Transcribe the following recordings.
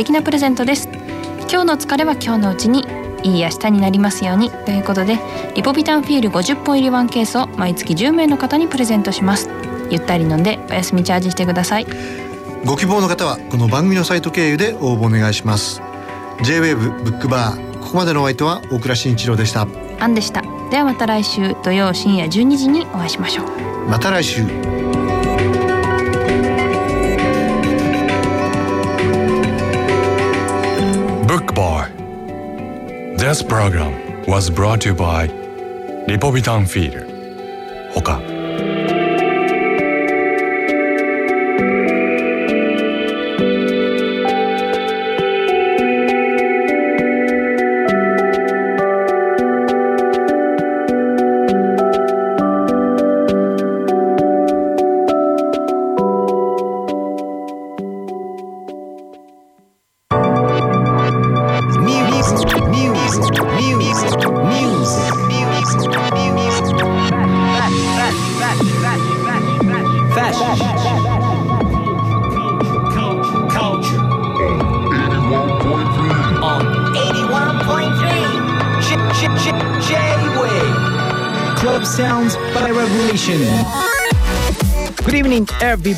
敵なプレゼントです。今日の疲れは今日のうちにいい明日になりますように。ということでリポビタンフィール50本入りワンケースを毎月10名の方にプレゼントします。ゆったり飲んでお休みチャージしてください。ご希望の方はこの番組のサイト経由で応募お願いします。J-WAVE ブックバーここまでのお相手は大倉慎一郎でした。アンでした。ではまた来週土曜深夜12時にお会いしましょう。また来週 This program was brought to you by Lipovitan Feeder 他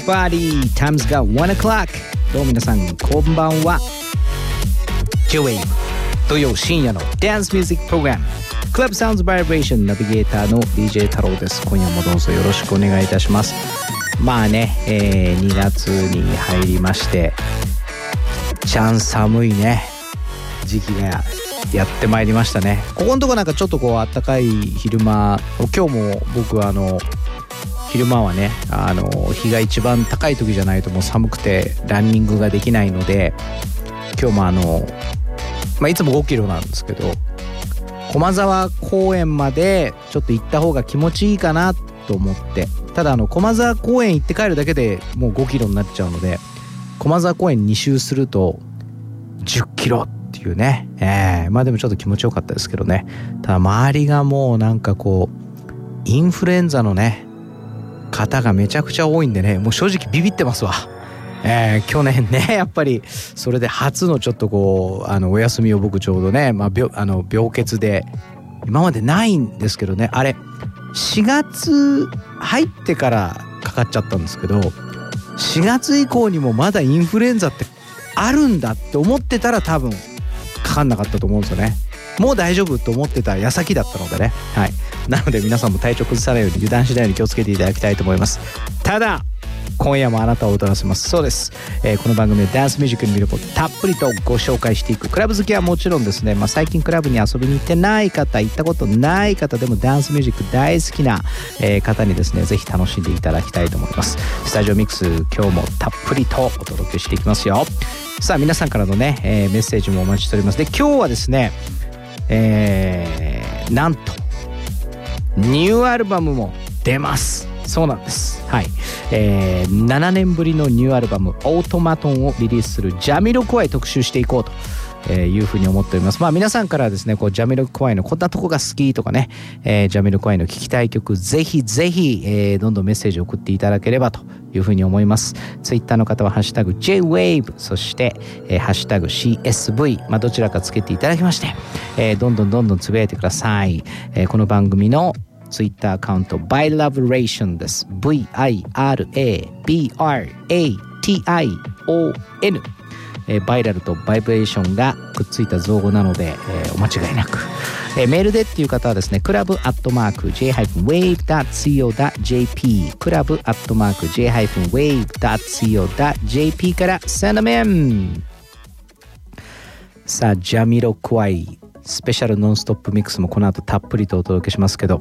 everybody Time's got 1 o'clock. どうも皆さんこんばんは。J-Wave 土曜深夜のダンスミュージックプログラム Club Sounds Vibration ナビゲーターの DJ 太郎です。今夜もどうぞよろしくお願いいたします。まあね、えー、2月に入りましてちゃん寒いね。時期がやってまいりましたね。ここのとこなんかちょっとこうあったかい昼間今日も僕はあの昼間はねあの日が一番高い時じゃないともう寒くてランニングができないので今日もあの、まあ、いつも5キロなんですけど駒沢公園までちょっと行った方が気持ちいいかなと思ってただあの駒沢公園行って帰るだけでもう5キロになっちゃうので駒沢公園2周すると10キロっていうね、えー、まあでもちょっと気持ちよかったですけどね。ただ周りがもうなんかこうインフルエンザのね方がめちゃくちゃ多いんでねもう正直ビビってますわ。えー、去年ね やっぱりそれで初のちょっとこうあのお休みを僕ちょうどね、まあ、病あの病欠で今までないんですけどねあれ4月入ってからかかっちゃったんですけど4月以降にもまだインフルエンザってあるんだって思ってたら多分かかんなかったと思うんですよね。もう大丈夫と思ってた矢先だったのでね。はい。なので皆さんも体調崩さないように油断しないように気をつけていただきたいと思います。ただ今夜もあなたを踊らせます。そうです、えー、この番組でダンスミュージックの魅力をたっぷりとご紹介していくクラブ好きはもちろんですね、まあ、最近クラブに遊びに行ってない方行ったことない方でもダンスミュージック大好きな、えー、方にですねぜひ楽しんでいただきたいと思います。スタジオミックス今日もたっぷりとお届けしていきますよ。さあ皆さんからのね、えー、メッセージもお待ちしております。で今日はですねえー、なんとニューアルバムも出ます。そうなんです。はい、えー、7年ぶりのニューアルバム「オートマトン」をリリースするジャミロクワイ特集していこうと。えー、いうふうに思っております。まあ皆さんからですね、こうジャミロクワイのこんなとこが好きとかね、えー、ジャミロクワイの聴きたい曲、ぜひぜひ、えー、どんどんメッセージを送っていただければというふうに思います。ツイッターの方はハッシュタグ JWAVE、そして、えー、ハッシュタグ CSV、まあどちらかつけていただきまして、えー、どんどんどんどんつぶやいてください。えー、この番組のツイッターアカウント ByLoveration です。V-I-R-A-B-R-A-T-I-O-N えー、バイラルとバイブレーションがくっついた造語なので、えー、お間違いなく、えー、メールでっていう方はですねクラブアットマーク j-wave.co.jp クラブアットマーク j-wave.co.jp から send them in さあジャミロクワイ。スペシャルノンストップミックスもこの後たっぷりとお届けしますけど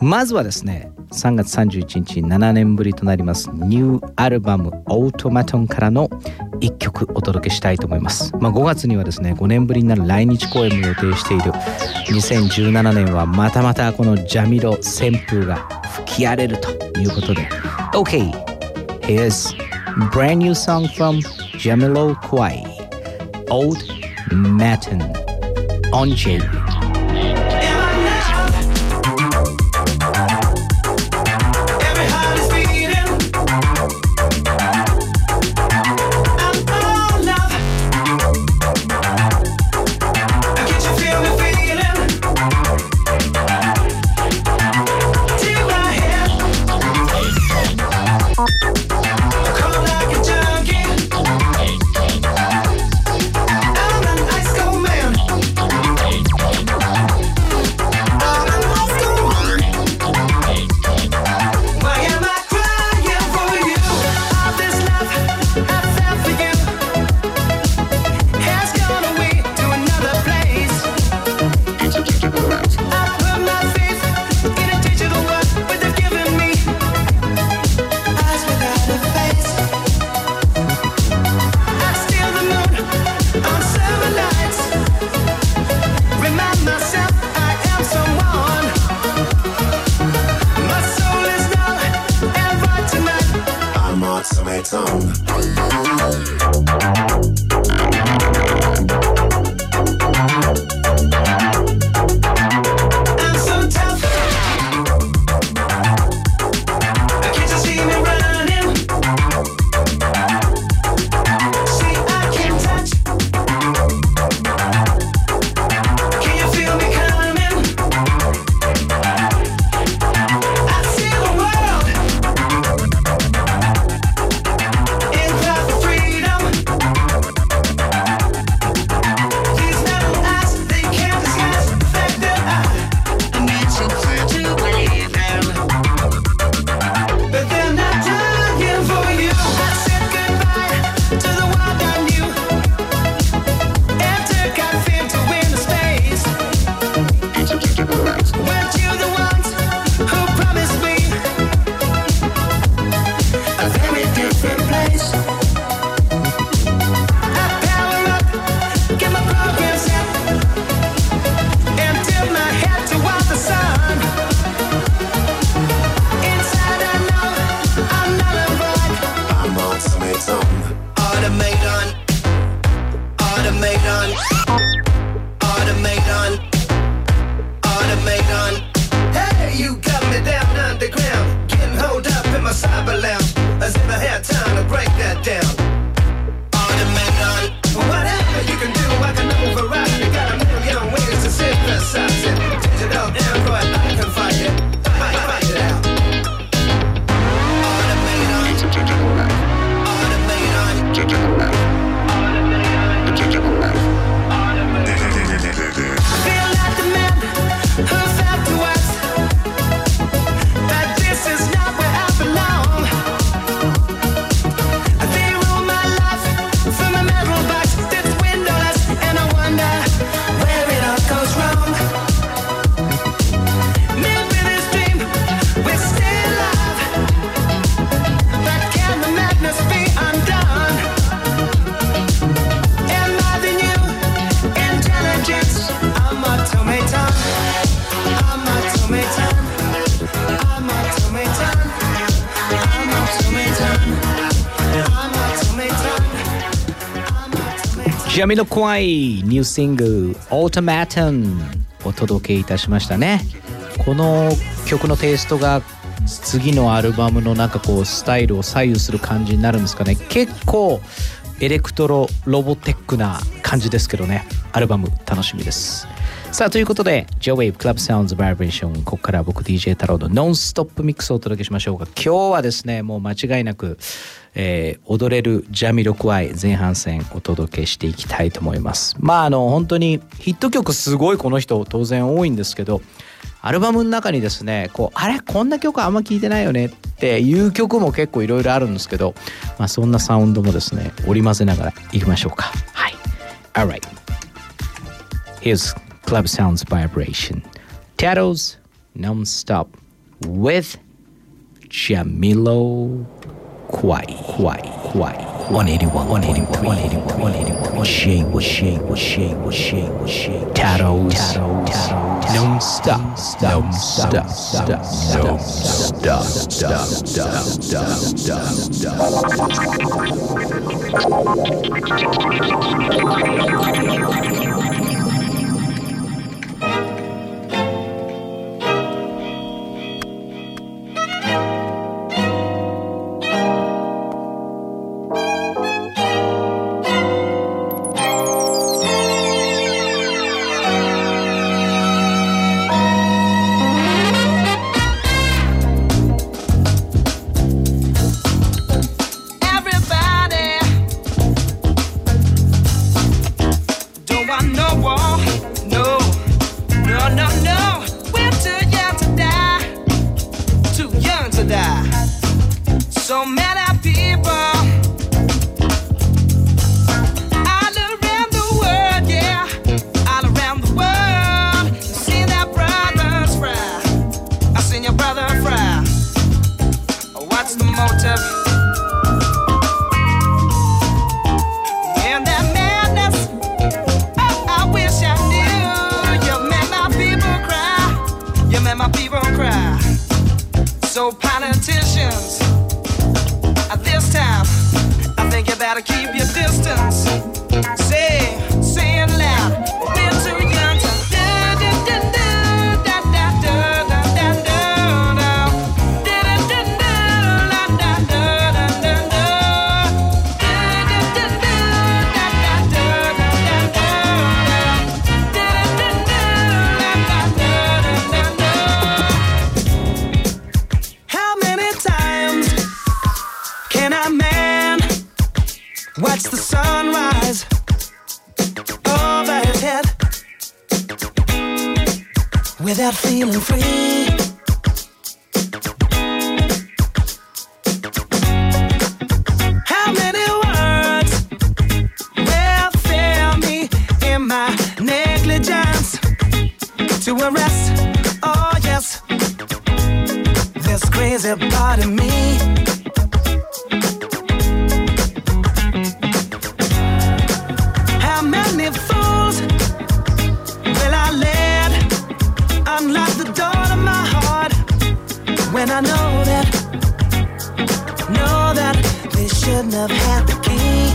まずはですね3月31日7年ぶりとなりますニューアルバム「オートマトン」からの1曲お届けしたいと思います、まあ、5月にはですね5年ぶりになる来日公演も予定している。2017年はまたまたこのジャミロ旋風が吹き荒れるということで。OK here's brand new song from Jamilo Kwai Old Matin. On J ジャミの怖いニューシングル「オートマトン」お届けいたしましたね。この曲のテイストが次のアルバムのなんかこうスタイルを左右する感じになるんですかね。結構エレクトロロボテックな感じですけどね。アルバム楽しみです。さあということで J-Wave Club Sounds Vibration ここから僕 DJ 太郎のノンストップミックスをお届けしましょうが今日はですねもう間違いなくえー、踊れるジャミロクワイ前半戦お届けしていきたいと思います。まああの本当にヒット曲すごいこの人当然多いんですけどアルバムの中にですねこうあれこんな曲あんま聴いてないよねっていう曲も結構いろいろあるんですけど、まあ、そんなサウンドもですね織り交ぜながらいきましょうか。はい。Alright. Here's Club Sounds Vibration. Tattles Non-Stop with Jamilo Kwai, Kwai, Kwai. 181, 181, 181, 181. Shake, was shake, was shake, was shake, was shake. Tattoos, tattoos, no stop, no stop, stop, stop, stop, stop, stop, stop. she's to a rest. Oh, yes. This crazy part of me. How many fools will I unlock the door to my heart when I know that, know that they shouldn't have had the key?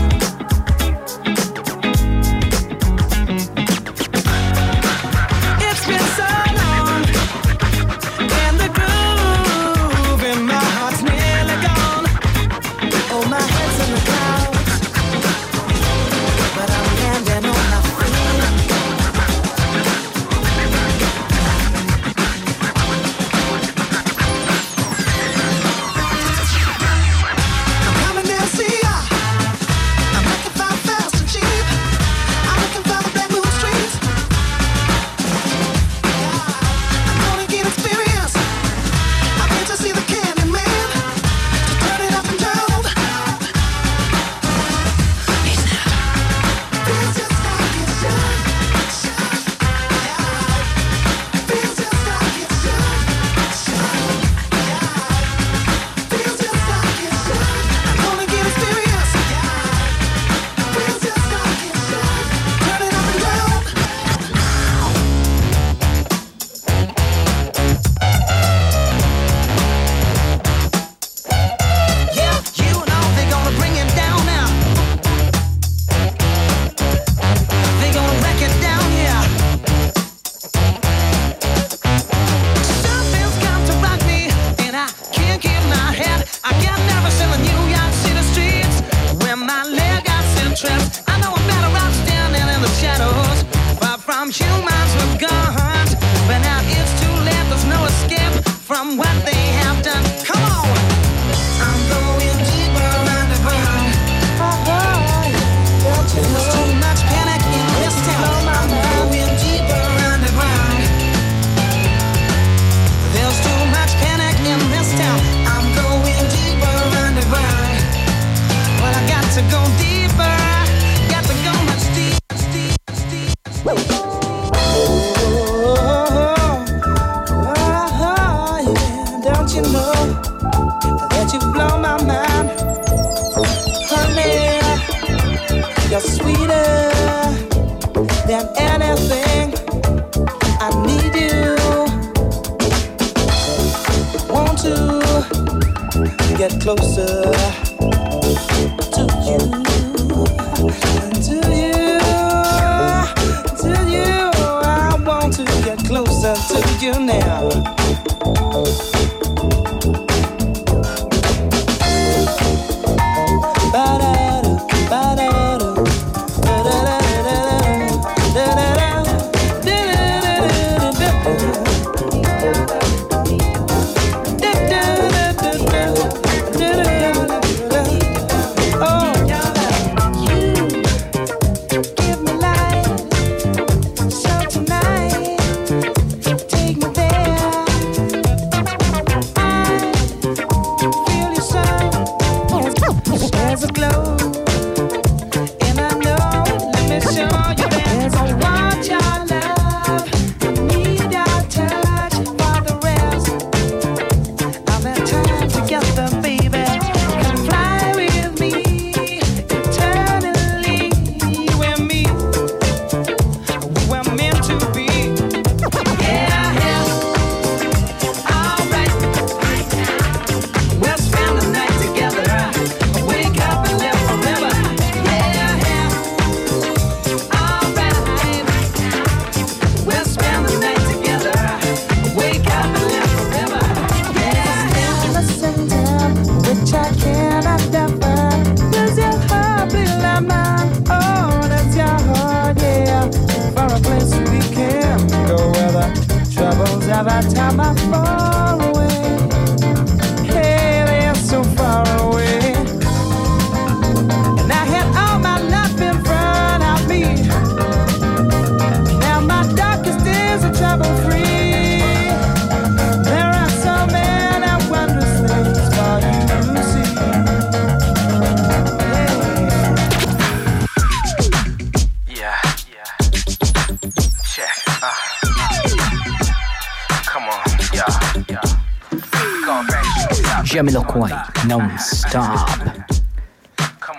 point. Non-stop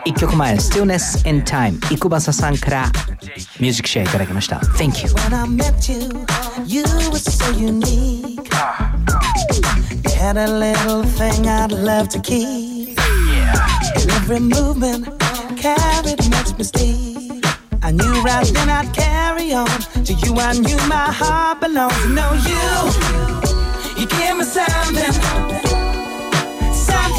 1曲前 Stillness and Time. イクバサさんからミュージックシェアいただきました Thank you. When I met you you were so unique. Had a little thing I'd love to keep. Every movement carried much mystique. I knew right then I'd carry on. To you I knew my heart belonged to know you You give me something.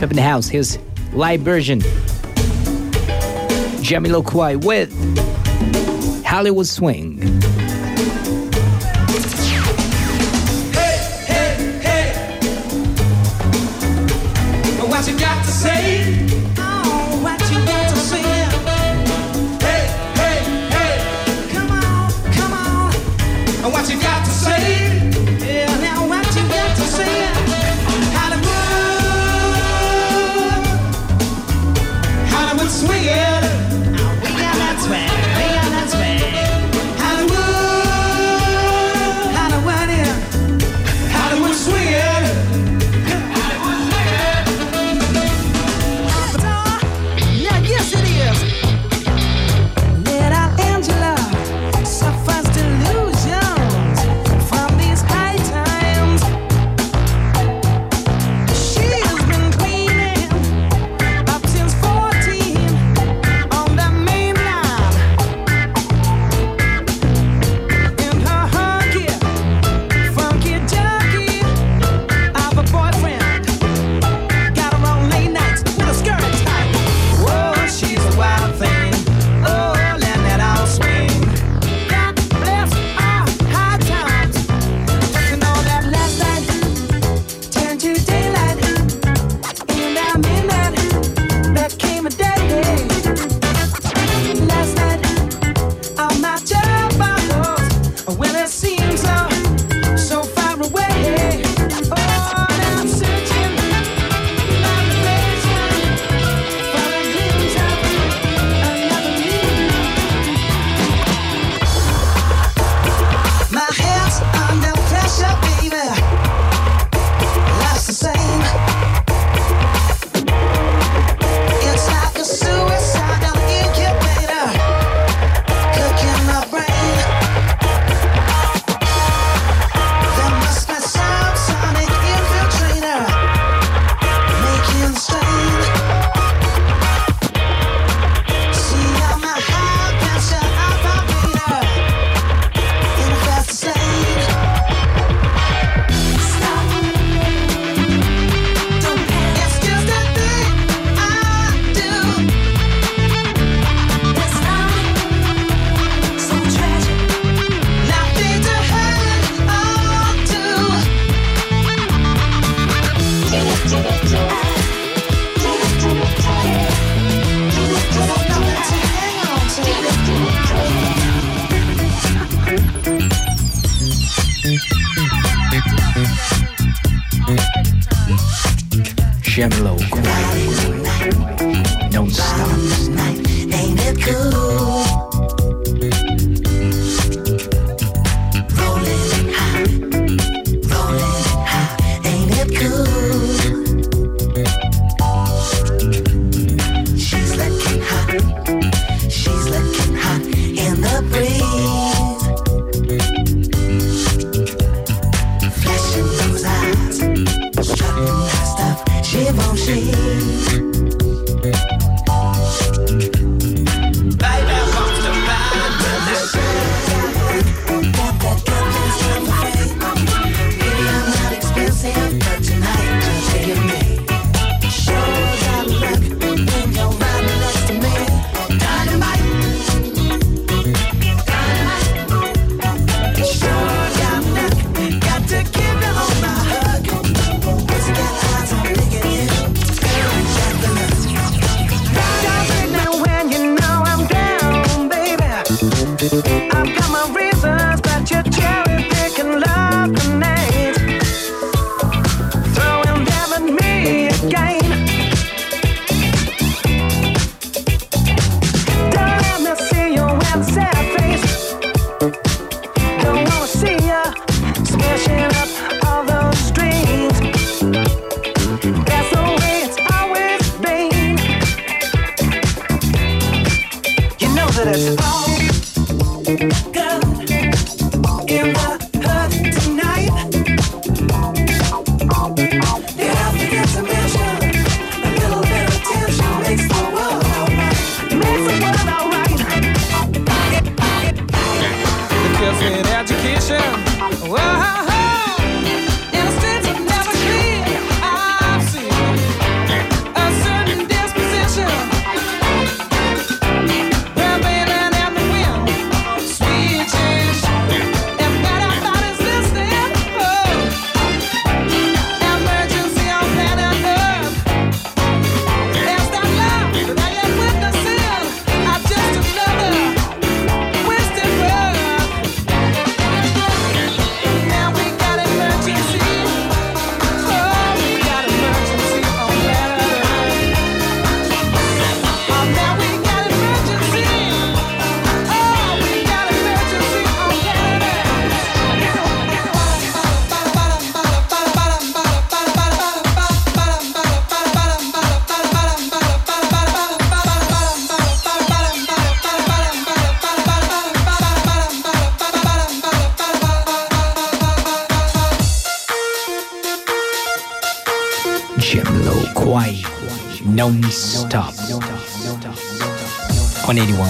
Up in the House. Here's live version. Jamie Jamiloquai with Hollywood Swing.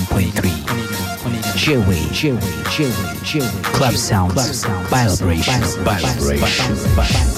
101.3 J-Way J-Way J-Way J-Way Club Sounds. Club Sounds. Vibration Vibration Vibration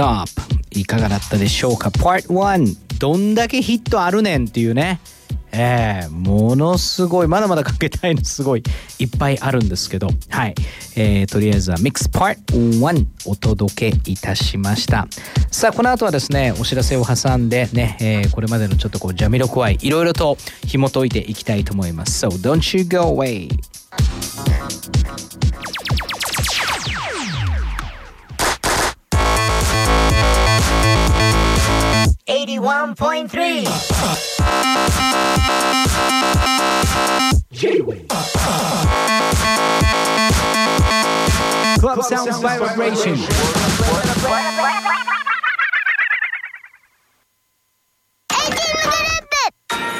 ンストップいかがだったでしょうか？Part 1どんだけヒットあるねんっていうね。えー、ものすごい。まだまだかけたいのすごい。いっぱいあるんですけど。はい、えー、とりあえずは Mix Part 1お届けいたしました。さあこの後はですねお知らせを挟んでね、えーこれまでのちょっとこうジャミロクワイいろいろと紐解いていきたいと思います。So don't you go away.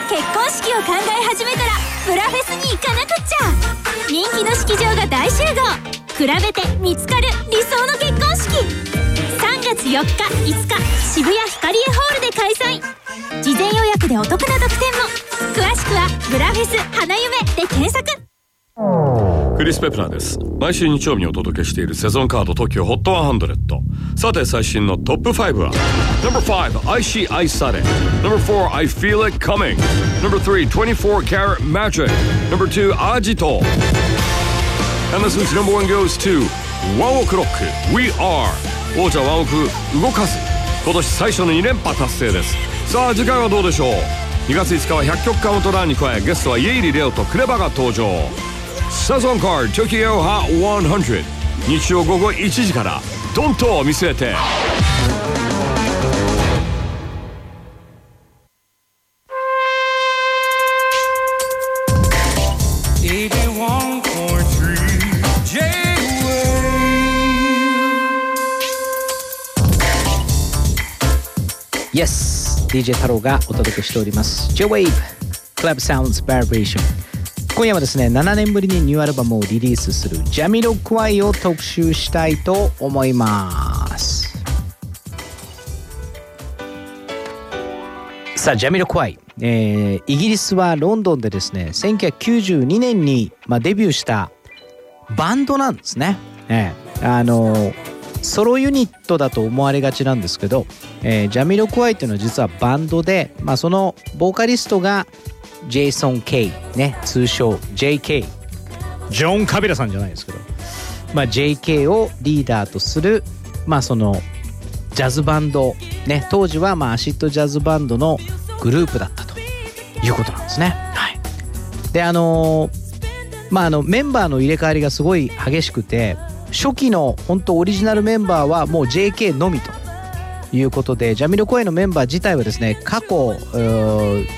結婚式を考え始めたらブラフェスに行かなくっちゃ。人気の式場が大集合。比べて見つかる理想の結婚式。3月4日5日渋谷ヒカリエホールで開催。事前予約でお得な特典も。詳しくは「ブラフェス花夢」で検索。クリス・ペプラーです。毎週日曜日にお届けしているセゾンカード TOKIOHOT100 さて最新のトップ5は No.5 愛し愛され No.4 I feel it coming No.3 24 karat magic No.2 アジト And this week's number one goes to ワンオクロック We are 王者ワンオク動かず今年最初の2連覇達成です。さあ次回はどうでしょう？2月5日は100曲カウントダウンに加えゲストは家入レオとクレバが登場。サゾンカード Tokyo Hot 100日曜午後1時からドンと見据えて。イエス DJ 太郎がお届けしております。J-Wave Club Sounds Vibration 今夜はですね7年ぶりにニューアルバムをリリースするジャミロクワイを特集したいと思います。さあジャミロクワイ、えーイギリスはロンドンでですね1992年に、まあ、デビューしたバンドなんですね。ええあのソロユニットだと思われがちなんですけど、えージャミロクワイっていうのは実はバンドで、まあ、そのボーカリストがジェイソン・ケイ、ね、通称 JK ジョン・カビラさんじゃないですけど、まあ、JK をリーダーとする、まあ、そのジャズバンド、ね、当時はまあアシッドジャズバンドのグループだったと。いうことなんですね。はい。であのーまああのメンバーの入れ替わりがすごい激しくて初期の本当オリジナルメンバーはもう JK のみということでジャミロクワイのメンバー自体はですね過去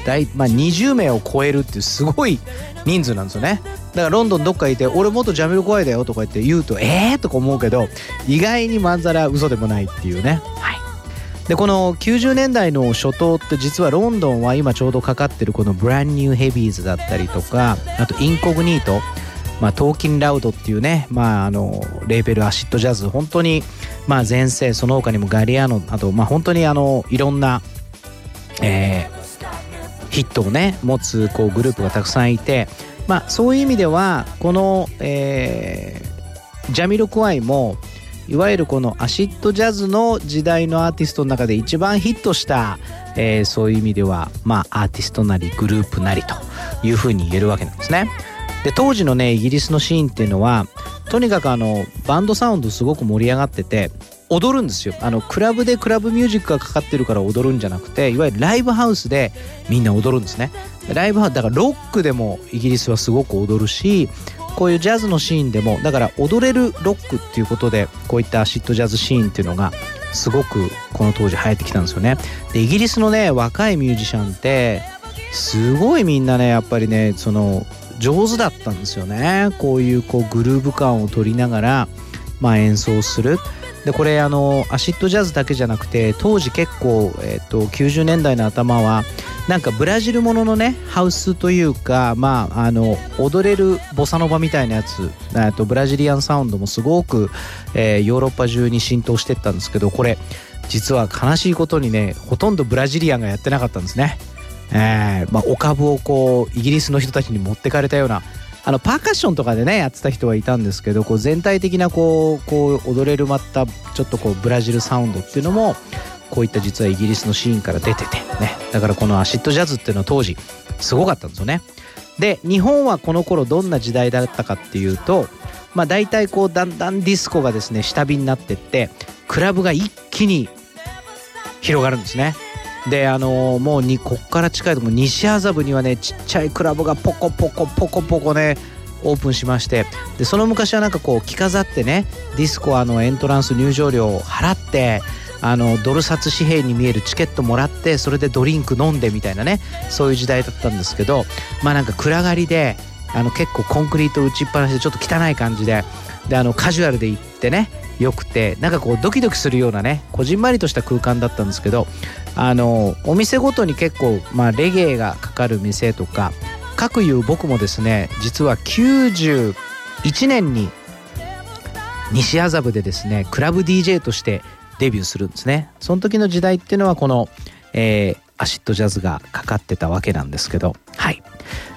大、まあ、20名を超えるっていうすごい人数なんですよね。だからロンドンどっかいて「俺元ジャミロクワイだよ」とか言って言うと「えー?」とか思うけど意外にまんざら嘘でもないっていうね。はい。でこの90年代の初頭って実はロンドンは今ちょうどかかってるこのブランニューヘビーズだったりとかあとインコグニートまあ、トーキンラウドっていうね、まあ、あのレーベルアシッドジャズ本当にまあ前世その他にもガリアーノあとまあ本当にあのいろんな、えーヒットをね持つこうグループがたくさんいて、まあ、そういう意味ではこの、えージャミロクワイもいわゆるこのアシッドジャズの時代のアーティストの中で一番ヒットした、えーそういう意味ではまあアーティストなりグループなりというふうに言えるわけなんですね。で当時のねイギリスのシーンっていうのはとにかくあのバンドサウンドすごく盛り上がってて踊るんですよ。あのクラブでクラブミュージックがかかってるから踊るんじゃなくていわゆるライブハウスでみんな踊るんですね。ライブハウスだからロックでもイギリスはすごく踊るしこういうジャズのシーンでもだから踊れるロックっていうことでこういったアシッドジャズシーンっていうのがすごくこの当時流行ってきたんですよね。でイギリスのね若いミュージシャンってすごいみんなねやっぱりねその上手だったんですよねこういうこうグルーヴ感を取りながら、まあ、演奏するでこれあのアシッドジャズだけじゃなくて当時結構、えっと90年代の頭はなんかブラジルもののねハウスというかまああの踊れるボサノバみたいなやつえっとブラジリアンサウンドもすごく、えーヨーロッパ中に浸透してったんですけどこれ実は悲しいことにねほとんどブラジリアンがやってなかったんですね。えーまあ、お株をこうイギリスの人たちに持ってかれたようなあのパーカッションとかでねやってた人はいたんですけどこう全体的なこうこう踊れるまったちょっとこうブラジルサウンドっていうのもこういった実はイギリスのシーンから出ててねだからこのアシッドジャズっていうのは当時すごかったんですよね。で日本はこの頃どんな時代だったかっていうとまあ大体こうだんだんディスコがですね下火になってってクラブが一気に広がるんですね。であのーもうにこっから近いとこ西麻布にはねちっちゃいクラブがポコポコポコポコねオープンしましてでその昔はなんかこう着飾ってねディスコあのエントランス入場料を払ってあのドル札紙幣に見えるチケットもらってそれでドリンク飲んでみたいなねそういう時代だったんですけどまあなんか暗がりであの結構コンクリート打ちっぱなしでちょっと汚い感じでであのカジュアルで行ってねよくてなんかこうドキドキするようなねこじんまりとした空間だったんですけどあのお店ごとに結構、まあ、レゲエがかかる店とか各いう僕もですね実は91年に西麻布でですねクラブ DJ としてデビューするんですね。その時の時代っていうのはこの、えーアシッドジャズがかかってたわけなんですけど。はい。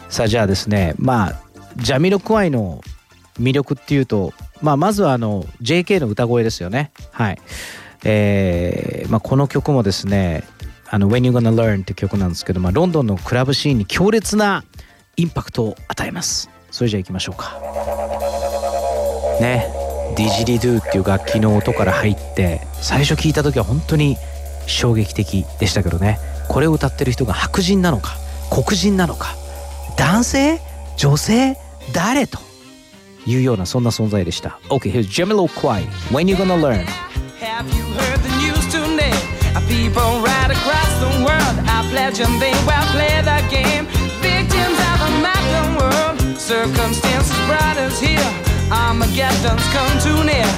さあじゃあですねまあジャミロクワイの魅力っていうと、まあ、まずはあの JK の歌声ですよね。はいえーまあ、この曲もですねあの When You Gonna Learn って曲なんですけど、まあ、ロンドンのクラブシーンに強烈なインパクトを与えます。それじゃあ行きましょうか。ね。ディジリドゥっていう楽器の音から入って最初聞いた時は本当に衝撃的でしたけどね。これを歌ってる人が白人なのか黒人なのか男性？女性？誰？というようなそんな存在でした。OK here's Jamiroquai When You Gonna Learn Have you heard the news today? Uh, People right across the world? Pledge and they will play the game. Victims of a modern world. Circumstances brought us here. Armageddon's come too near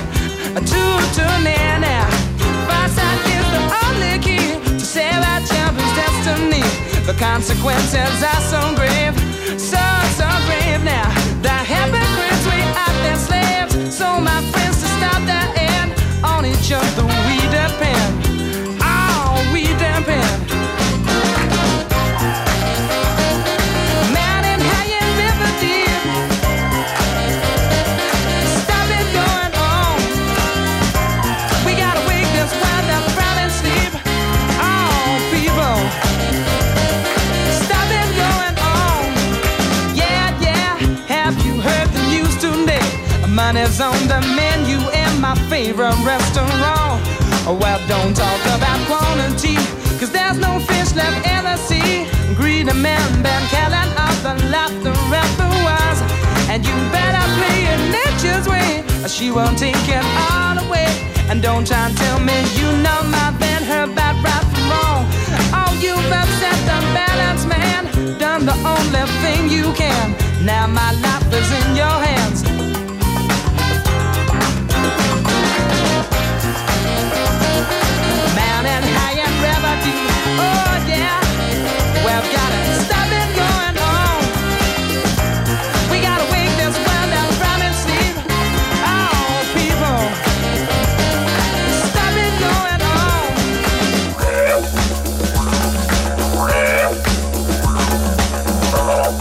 Too, too near now Foresight is the only key To save our champion's destiny. The consequences are so grave favorite restaurant Well, don't talk about quantity Cause there's no fish left in the sea greedy men been killing off the laughter was. And you better play it nature's way, or she won't take it all away. And don't try and tell me you know my band, her bad right from wrong. Oh, you've upset the balance, man. Done the only thing you can. Now my life is in your hands.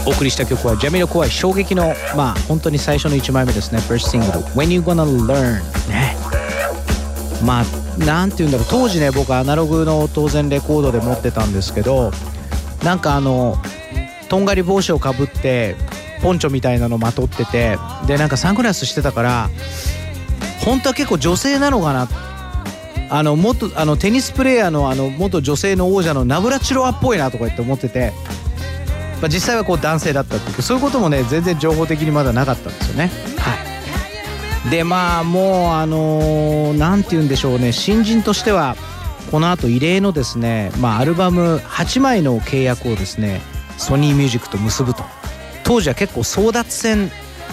お送りした曲はジャミロコワイ衝撃のまあ本当に最初の1枚目ですね。First single When You Gonna Learn ね。まあなんて言うんだろう。当時ね僕アナログの当然レコードで持ってたんですけどなんかあのとんがり帽子をかぶってポンチョみたいなのまとっててでなんかサングラスしてたから本当は結構女性なのかな。あの元あのテニスプレーヤーのあの元女性の王者のナブラチロワっぽいなとか言って思っててまあ、実際はこう男性だったっていうそういうこともね全然情報的にまだなかったんですよね。はい、でまあもうあのーて言うんでしょうね。新人としてはこのあと異例のですね、まあ、アルバム8枚の契約をですねソニーミュージックと結ぶと。当時は結構争奪戦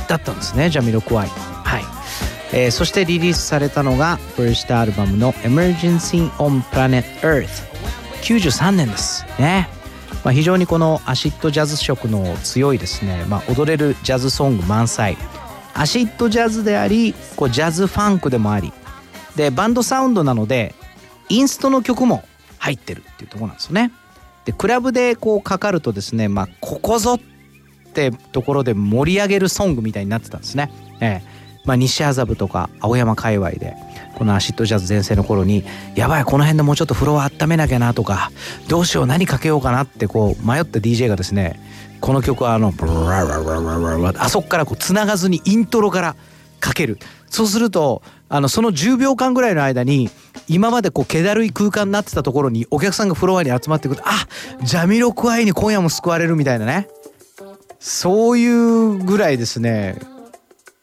だったんですねジャミロクワイ。はい。えーそしてリリースされたのがファーストアルバムの「Emergency on Planet Earth」93年です。ね。まあ、非常にこのアシッドジャズ色の強いですね、まあ、踊れるジャズソング満載。アシッドジャズでありこうジャズファンクでもあり。でバンドサウンドなのでインストの曲も入ってるっていうところなんですよね。でクラブでこうかかるとですね、まあ、ここぞってところで盛り上げるソングみたいになってたんですね、ええ。まあ、西麻布とか青山界隈でこのアシッドジャズ全盛の頃にやばいこの辺でもうちょっとフロア温めなきゃなとかどうしよう何かけようかなってこう迷った DJ がですねこの曲はあのブララララララあそこからこう繋がずにイントロからかけるそうするとあのその10秒間ぐらいの間に今までこう気だるい空間になってたところにお客さんがフロアに集まってくるあジャミロクワイに今夜も救われるみたいなね。そういうぐらいですね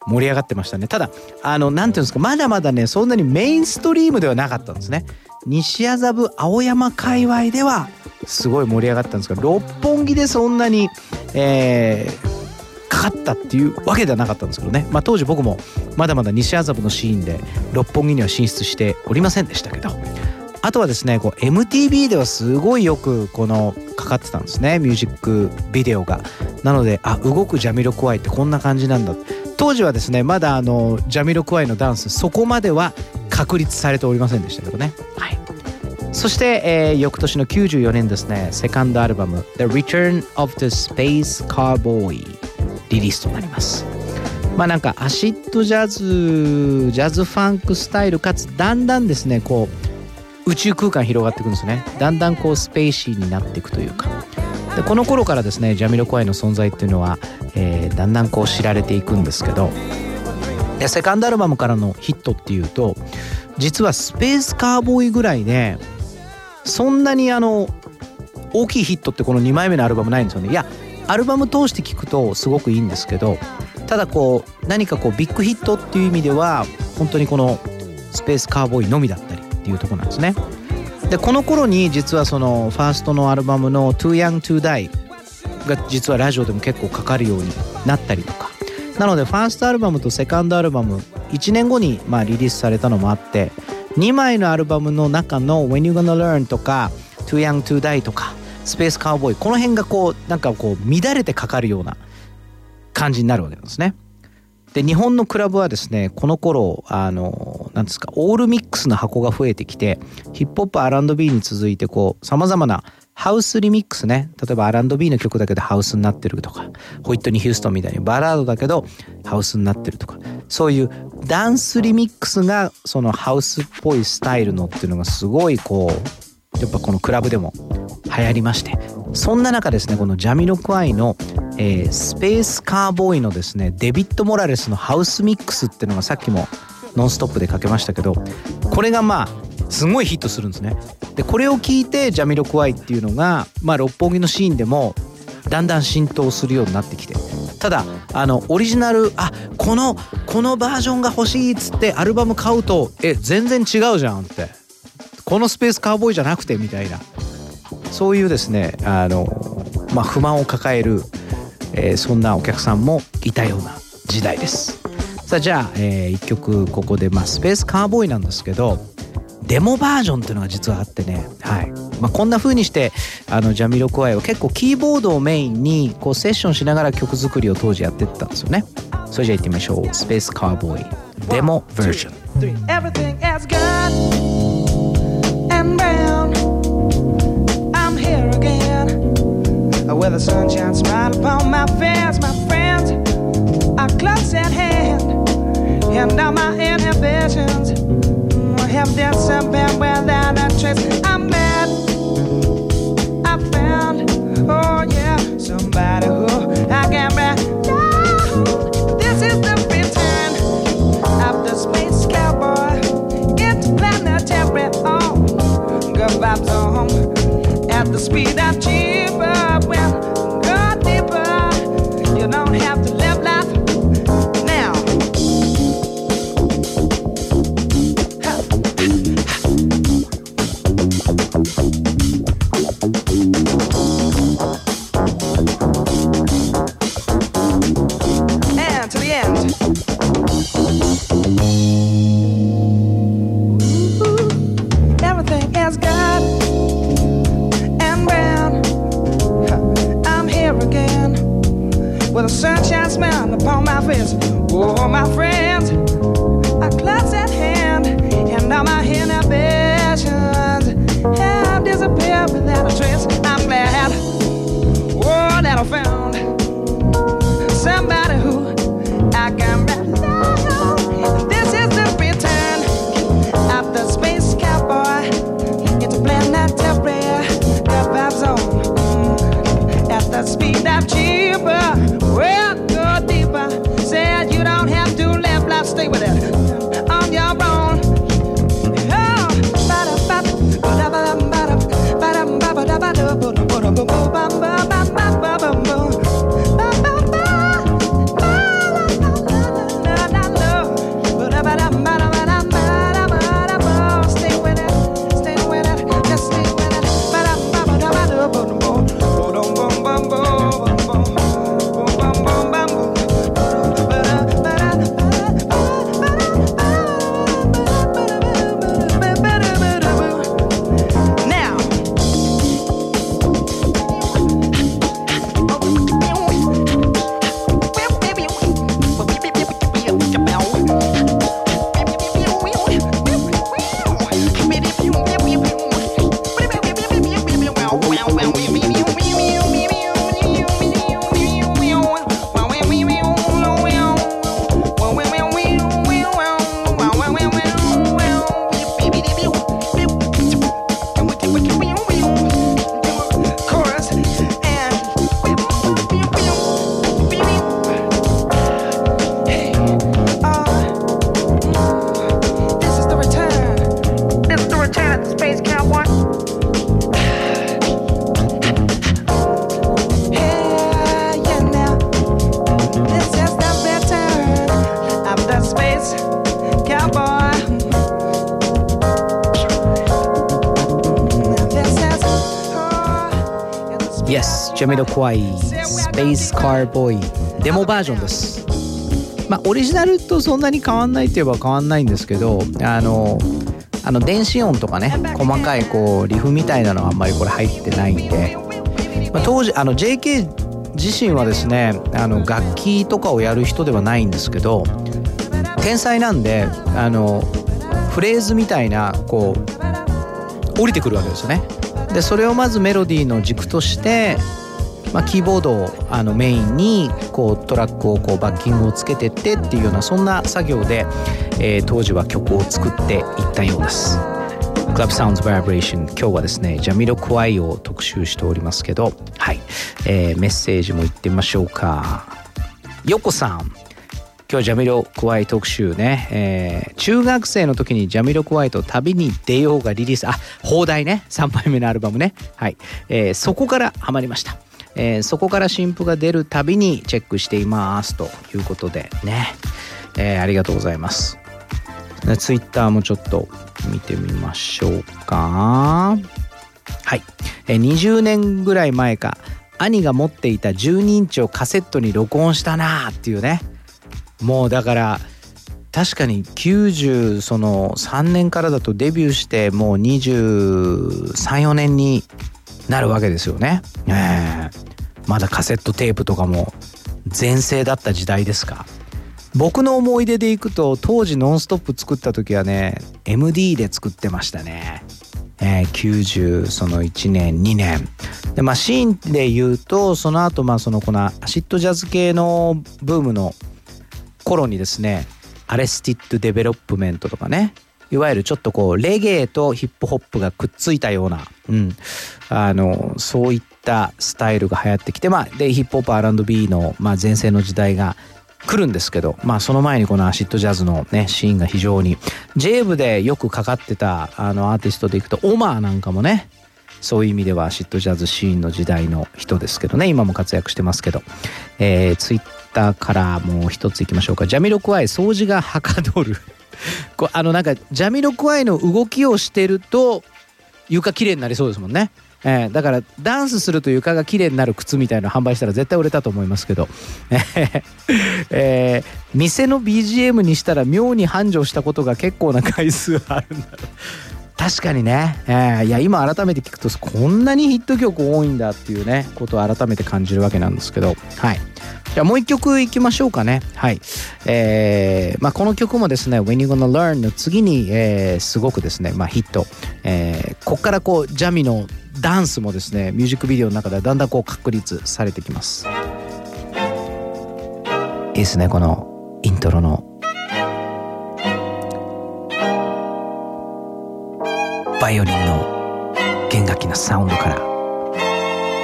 盛り上がってましたね。ただあのなんていうんですかまだまだねそんなにメインストリームではなかったんですね。西麻布青山界隈ではすごい盛り上がったんですが六本木でそんなに、えーかかったっていうわけではなかったんですけどね、まあ、当時僕もまだまだ西麻布のシーンで六本木には進出しておりませんでしたけど。あとはですねこう MTV ではすごいよくこのかかってたんですね。ミュージックビデオが。なのであ動くジャミロクワイってこんな感じなんだ。当時はですねまだあのジャミロクワイのダンスそこまでは確立されておりませんでしたけどね。はい。そして、えー翌年の94年ですねセカンドアルバム「The Return of the Space Cowboy」リリースとなります。まあなんかアシッドジャズジャズファンクスタイルかつだんだんですねこう宇宙空間広がっていくんですね。だんだんこうスペーシーになっていくというか。でこの頃からですねジャミロクワイの存在っていうのは、えーだんだんこう知られていくんですけど。でセカンドアルバムからのヒットっていうと実は Space Cowboy ぐらいでそんなにあの大きいヒットってこの2枚目のアルバムないんですよね。いやアルバム通して聞くとすごくいいんですけどただこう何かこうビッグヒットっていう意味では本当にこの Space Cowboy のみだったりっていうところなんですね。でこの頃に実はそのファーストのアルバムの「Too Young to Die」が実はラジオでも結構かかるようになったりとか。なのでファーストアルバムとセカンドアルバム1年後にまあリリースされたのもあって2枚のアルバムの中の「When You Gonna Learn」とか「Too Young to Die」とか「スペースカウボーイ」この辺がこうなんかこう乱れてかかるような感じになるわけなんですね。で日本のクラブはですねこの頃あのなんですかオールミックスの箱が増えてきてヒップホップ R&B に続いてこうさまざまなハウスリミックスね例えば R&B の曲だけでハウスになってるとかホイットニー・ヒューストンみたいにバラードだけどハウスになってるとかそういうダンスリミックスがそのハウスっぽいスタイルのっていうのがすごいこうやっぱこのクラブでも流行りましてそんな中ですねこのジャミロクワイの、えースペースカーボーイのですねデビッド・モラレスのハウスミックスっていうのがさっきも「ノンストップ!」でかけましたけどこれがまあすごいヒットするんですねでこれを聞いてジャミロクワイっていうのが、まあ、六本木のシーンでもだんだん浸透するようになってきてただあのオリジナルあこのこのバージョンが欲しいっつってアルバム買うとえ全然違うじゃんってこのスペースカーボーイじゃなくてみたいな。そういうですねあの、まあ、不満を抱える、えーそんなお客さんもいたような時代です。さあじゃあ、え1曲ここで、まあ、スペースカーボーイなんですけどデモバージョンっていうのが実はあってね、はい。まあ、こんな風にしてあのジャミロクワイは結構キーボードをメインにこうセッションしながら曲作りを当時やってったんですよね。それじゃあ行ってみましょう。スペースカーボーイ。デモバージョン。Three. Everything is with a sunshine smile upon my face. My friends are close at hand, and all my inhibitions have disappeared without a trace. I'm mad. I found, oh yeah, somebody who I can brag. This is the return of the space cowboy. It's planetary. Oh, good vibes on at the speed of cheaper. Smile upon my face. Oh, my friends are close at hand, and all my inhibitions have disappeared without a trace. I'm glad, oh, that I found the Yes ジャミロクワイスペースカーボーイデモバージョンです。まあオリジナルとそんなに変わんないといえば変わんないんですけどあのあの電子音とかね細かいこうリフみたいなのはあんまりこれ入ってないんで、まあ、当時あの JK 自身はですねあの楽器とかをやる人ではないんですけど天才なんであのフレーズみたいなこう降りてくるわけですよね。でそれをまずメロディーの軸として、まあ、キーボードをあのメインにこうトラックをこうバッキングをつけてってっていうようなそんな作業で、えー当時は曲を作っていったようです。Club Sounds Vibration 今日はですねジャミロクワイを特集しておりますけどはい、えーメッセージも言ってみましょうか。ヨコさん。今日ジャミロクワイ特集ね、えー中学生の時にジャミロクワイと旅に出ようがリリース。あ放題ね。3枚目のアルバムね。はい、えーそこからハマりました、えーそこから新譜が出るたびにチェックしていますということでね、えーありがとうございます。ツイッターもちょっと見てみましょうか。はい、えー20年ぐらい前か。兄が持っていた12インチをカセットに録音したなっていうね。もうだから確かに93年からだとデビューしてもう234年になるわけですよね。ええまだカセットテープとかも全盛だった時代ですか。僕の思い出でいくと当時「ノンストップ!」作った時はね MD で作ってましたね。えー90その1年2年でまあシーンで言うとその後まあそのこのアシッドジャズ系のブームの頃にですねアレスティッド・デベロップメントとかねいわゆるちょっとこうレゲエとヒップホップがくっついたような、うん、あのそういったスタイルが流行ってきてまあでヒップホップ R&B の、まあ、全盛の時代が来るんですけどまあその前にこのアシッドジャズのねシーンが非常に J 部でよくかかってたあのアーティストでいくとオマーなんかもねそういう意味ではアシッドジャズシーンの時代の人ですけどね今も活躍してますけど、えー、ツイッターからもう一ついきましょうか。ジャミロクワイ掃除がはかどる。こあのなんかジャミロクワイの動きをしてると床綺麗になりそうですもんね、えーだからダンスすると床が綺麗になる靴みたいなの販売したら絶対売れたと思いますけど、えー店の BGM にしたら妙に繁盛したことが結構な回数あるんだ。ろう確かにね、えーいや今改めて聞くとこんなにヒット曲多いんだっていうねことを改めて感じるわけなんですけど。はい。じゃあもう一曲いきましょうかね。はい。えーまあ、この曲もですね「When You Gonna Learn」の次に、えーすごくですね、まあ、ヒット、えーこっからこうジャミのダンスもですねミュージックビデオの中でだんだんこう確立されてきます。いいですねこのイントロの。バイオリンの弦楽器のサウンドから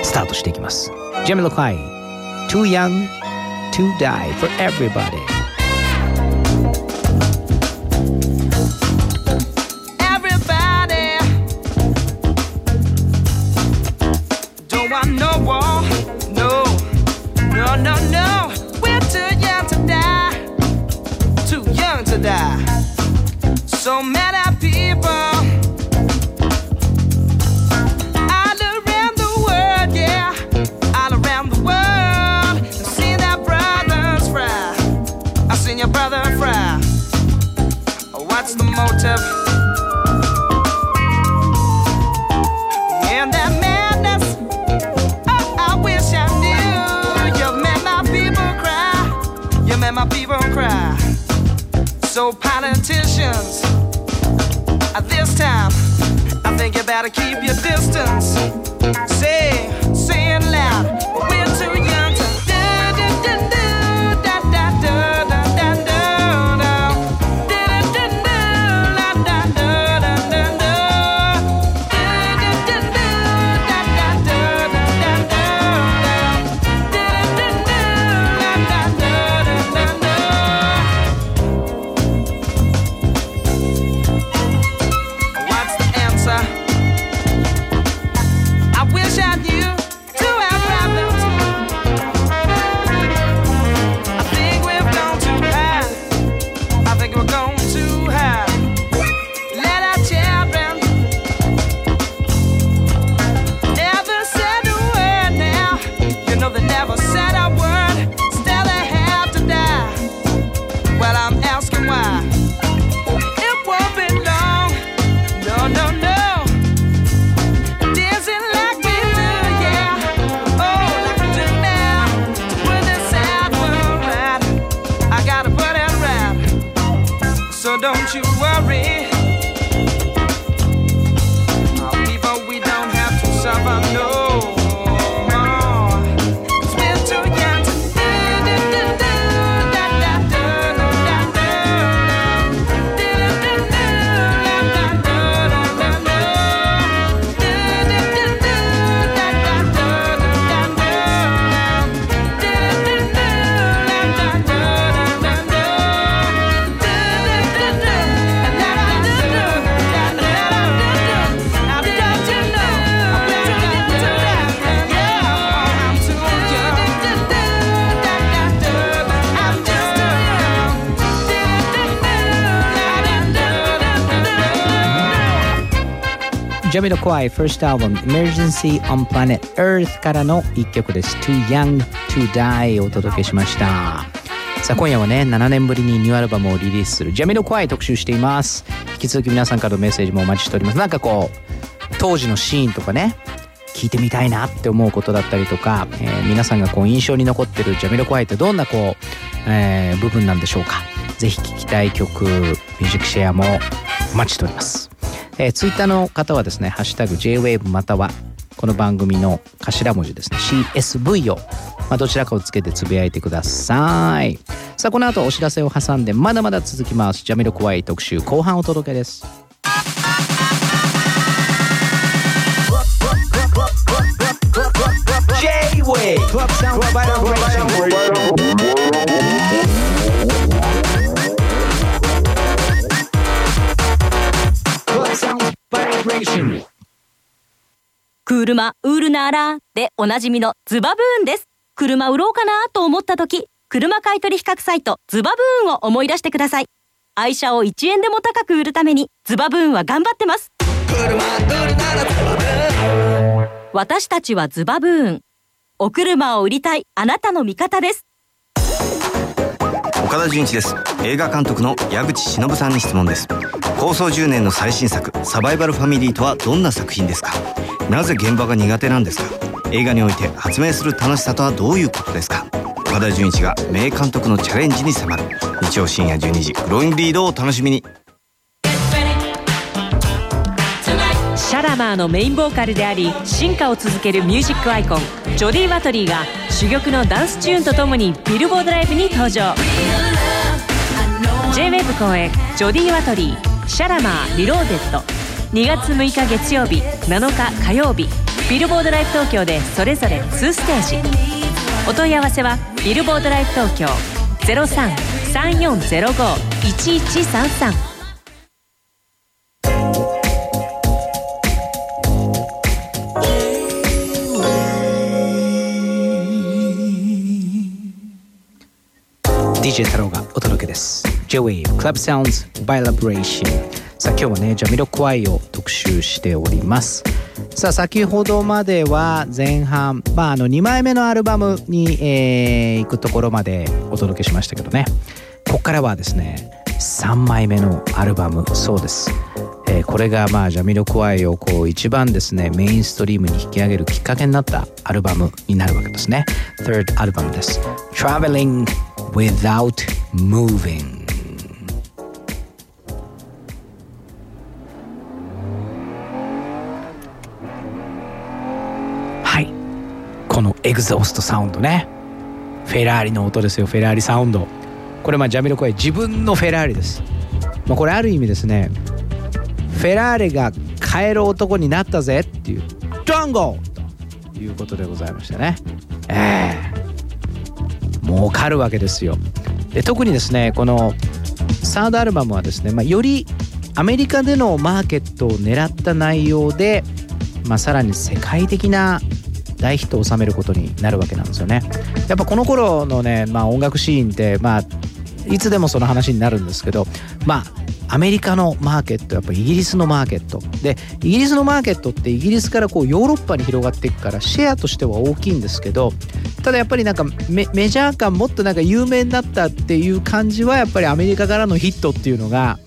スタートしていきますジェミロカイ Too young to die for everybody Everybody, don't want no war. No, no, no, no. We're too young to die. Too young to die. So many people I've your brother fry. What's the motive? That madness, oh, I wish I knew. You made my people cry. You made my people cry. So politicians, at this time, I think you better keep your distance. Say, say it loud. ジャミロクワイ First Album Emergency on Planet Earth からの一曲です。Too Young to Die をお届けしました。さあ今夜はね7年ぶりにニューアルバムをリリースする。ジャミロクワイ特集しています。引き続き皆さんからのメッセージもお待ちしております。なんかこう当時のシーンとかね聞いてみたいなって思うことだったりとか、えー皆さんがこう印象に残ってるジャミロクワイってどんなこう、えー部分なんでしょうか。ぜひ聴きたい曲ミュージックシェアもお待ちしております、えー、ツイッターの方はですね「ハッシュタグ #JWAVE」またはこの番組の頭文字ですね CSV を、まあ、どちらかをつけてつぶやいてください。さあこの後お知らせを挟んでまだまだ続きます。ジャミロクワイ特集後半お届けです。J-Way 車売るならでおなじみのズバブーンです。車売ろうかなと思った時、車買取比較サイトズバブーンを思い出してください。愛車を1円でも高く売るためにズバブーンは頑張ってます。私たちはズバブーン。お車を売りたいあなたの味方です。岡田准一です。映画監督の矢口忍さんに質問です。構想10年の最新作サバイバルファミリーとはどんな作品ですか？なぜ現場が苦手なんですか？映画において発明する楽しさとはどういうことですか？岡田准一が名監督のチャレンジに迫る。日曜深夜12時 Growing Reed をお楽しみに。シャラマーのメインボーカルであり進化を続けるミュージックアイコンジョディ・ワトリーが珠玉のダンスチューンとともにビルボードライブに登場。J-WAVE 後援ジョディ・ワトリーシャラマー Reloaded。2月6日月曜日7日火曜日ビルボードライブ東京でそれぞれ2ステージ。お問い合わせはビルボードライブ東京0334051133 DJ 太郎がお届けです。J-Wave Club Sounds Vibration さあ今日はねジャミロクワイを特集しております。さあ先ほどまでは前半まああの2枚目のアルバムに、えー行くところまでお届けしましたけどね。ここからはですね3枚目のアルバムそうです。えーこれがまあジャミロクワイをこう一番ですねメインストリームに引き上げるきっかけになったアルバムになるわけですね。Third アルバムです。Traveling Without Moving. はい。このエグゾーストサウンドね。フェラーリの音ですよ。フェラーリサウンド。これまあジャミロクワイ自分のフェラーリです。まあこれある意味ですねフェラーレが帰る男になったぜっていう「ドンゴー!」ということでございましたね。ええ。儲かるわけですよ。で特にですねこのサードアルバムはですね、まあ、よりアメリカでのマーケットを狙った内容で、まあ、さらに世界的な大ヒットを収めることになるわけなんですよね。やっぱこの頃のね、まあ、音楽シーンってまあいつでもその話になるんですけどまあアメリカのマーケットやっぱイギリスのマーケットでイギリスのマーケットってイギリスからこうヨーロッパに広がっていくからシェアとしては大きいんですけどただやっぱりなんかメジャー感もっとなんか有名になったっていう感じはやっぱりアメリカからのヒットっていうのが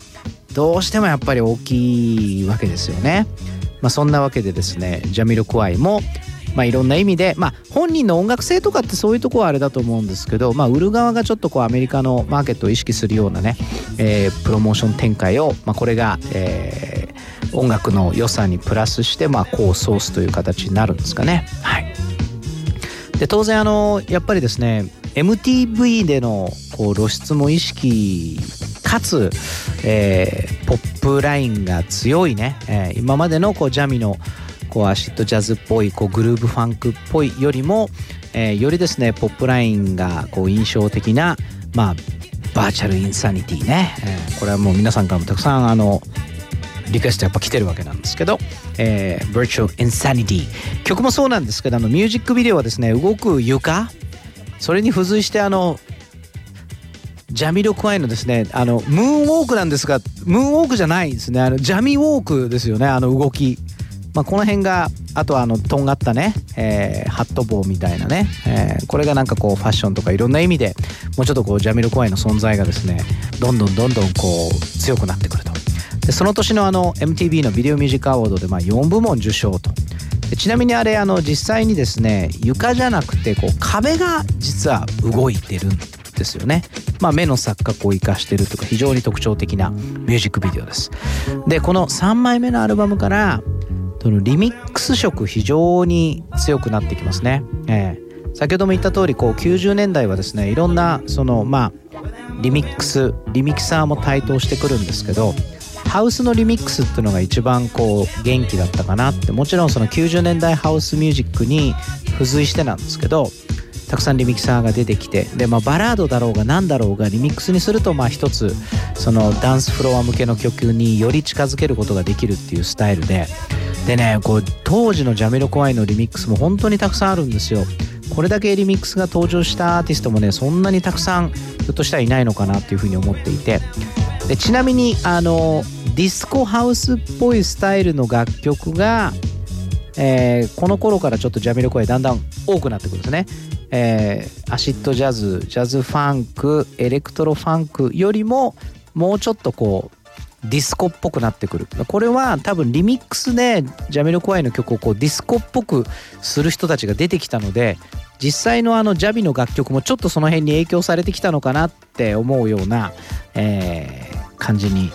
どうしてもやっぱり大きいわけですよね。まあ、そんなわけでですねジャミロクワイもまあ、いろんな意味で、まあ、本人の音楽性とかってそういうとこはあれだと思うんですけど、まあ、売る側がちょっとこうアメリカのマーケットを意識するようなね、えープロモーション展開を、まあ、これが、えー音楽の良さにプラスして、まあ、こうソースという形になるんですかね。はい、で当然あのやっぱりですね MTV でのこう露出も意識かつ、えーポップラインが強いね、えー今までのこうジャミのこうアシッドジャズっぽいこうグルーブファンクっぽいよりも、えーよりですねポップラインがこう印象的なまあ Virtual Insanity ね、えーこれはもう皆さんからもたくさんあのリクエストやっぱ来てるわけなんですけど、えー、Virtual Insanity 曲もそうなんですけどあのミュージックビデオはですね動く床。それに付随してあのジャミロクワイのですねあのムーンウォークなんですがムーンウォークじゃないですね。あのジャミウォークですよねあの動き。まあ、この辺があとはあのとんがったね、えーハット帽みたいなね、えーこれがなんかこうファッションとかいろんな意味でもうちょっとこうジャミロクワイの存在がですねどんどんどんどんこう強くなってくると。でその年のあの MTV のビデオミュージックアワードでまあ4部門受賞と。ちなみにあれあの実際にですね床じゃなくてこう壁が実は動いてるんですよね、まあ、目の錯覚を生かしてるとか非常に特徴的なミュージックビデオです。でこの3枚目のアルバムからそのリミックス色非常に強くなってきますね、ええ先ほども言った通りこう90年代はですねいろんなそのまあリミックスリミキサーも台頭してくるんですけどハウスのリミックスっていうのが一番こう元気だったかなって。もちろんその90年代ハウスミュージックに付随してなんですけどたくさんリミキサーが出てきてで、まあ、バラードだろうが何だろうがリミックスにするとまあ一つそのダンスフロア向けの曲により近づけることができるっていうスタイルででねこう当時のジャミロクワイのリミックスも本当にたくさんあるんですよ。これだけリミックスが登場したアーティストもねそんなにたくさんひょっとしたらいないのかなっていうふうに思っていて。でちなみにあのディスコハウスっぽいスタイルの楽曲が、えーこの頃からちょっとジャミロクワイだんだん多くなってくるんですね、えーアシッドジャズジャズファンクエレクトロファンクよりももうちょっとこうディスコっぽくなってくるこれは多分リミックスでジャミロクワイの曲をこうディスコっぽくする人たちが出てきたので実際のあのジャビの楽曲もちょっとその辺に影響されてきたのかなって思うような、えー感じに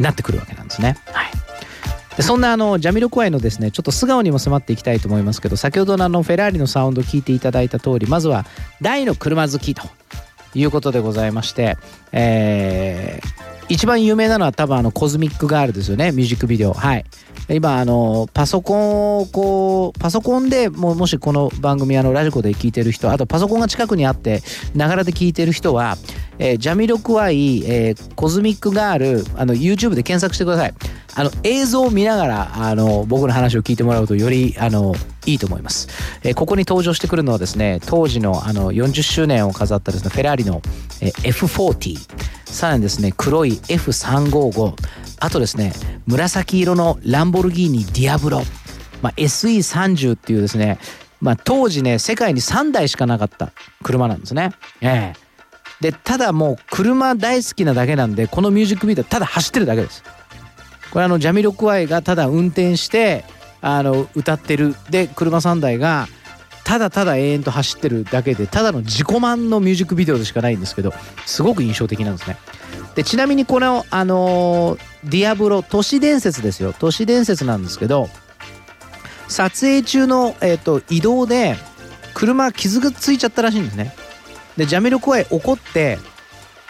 なってくるわけなんですね。はいでそんなあのジャミロクワイのですねちょっと素顔にも迫っていきたいと思いますけど先ほどのあのフェラーリのサウンドを聞いていただいた通りまずは大の車好きということでございまして、えー一番有名なのは多分あのコズミックガールですよね。ミュージックビデオ。はい。今あのパソコンをこうパソコンでももしこの番組あのラジコで聞いてる人あとパソコンが近くにあってながらで聞いてる人は、えージャミロクワイ、えーコズミックガールあの YouTube で検索してください。あの映像を見ながらあの僕の話を聞いてもらうとよりあのいいと思います、えーここに登場してくるのはですね当時のあの40周年を飾ったですねフェラーリの、えー F40 さらにですね黒い F355 あとですね紫色のランボルギーニディアブロ、まあ、SE30 っていうですね、まあ、当時ね世界に3台しかなかった。車なんですね。ええ。でただもう車大好きなだけなんでこのミュージックビデオただ走ってるだけです。これあのジャミロクワイがただ運転してあの歌ってる。で車3台がただただ永遠と走ってるだけでただの自己満のミュージックビデオでしかないんですけどすごく印象的なんですね。でちなみにこのあのディアブロ都市伝説ですよ。都市伝説なんですけど撮影中の、えー、と移動で車傷がついちゃったらしいんですね。でジャミロクワイ怒って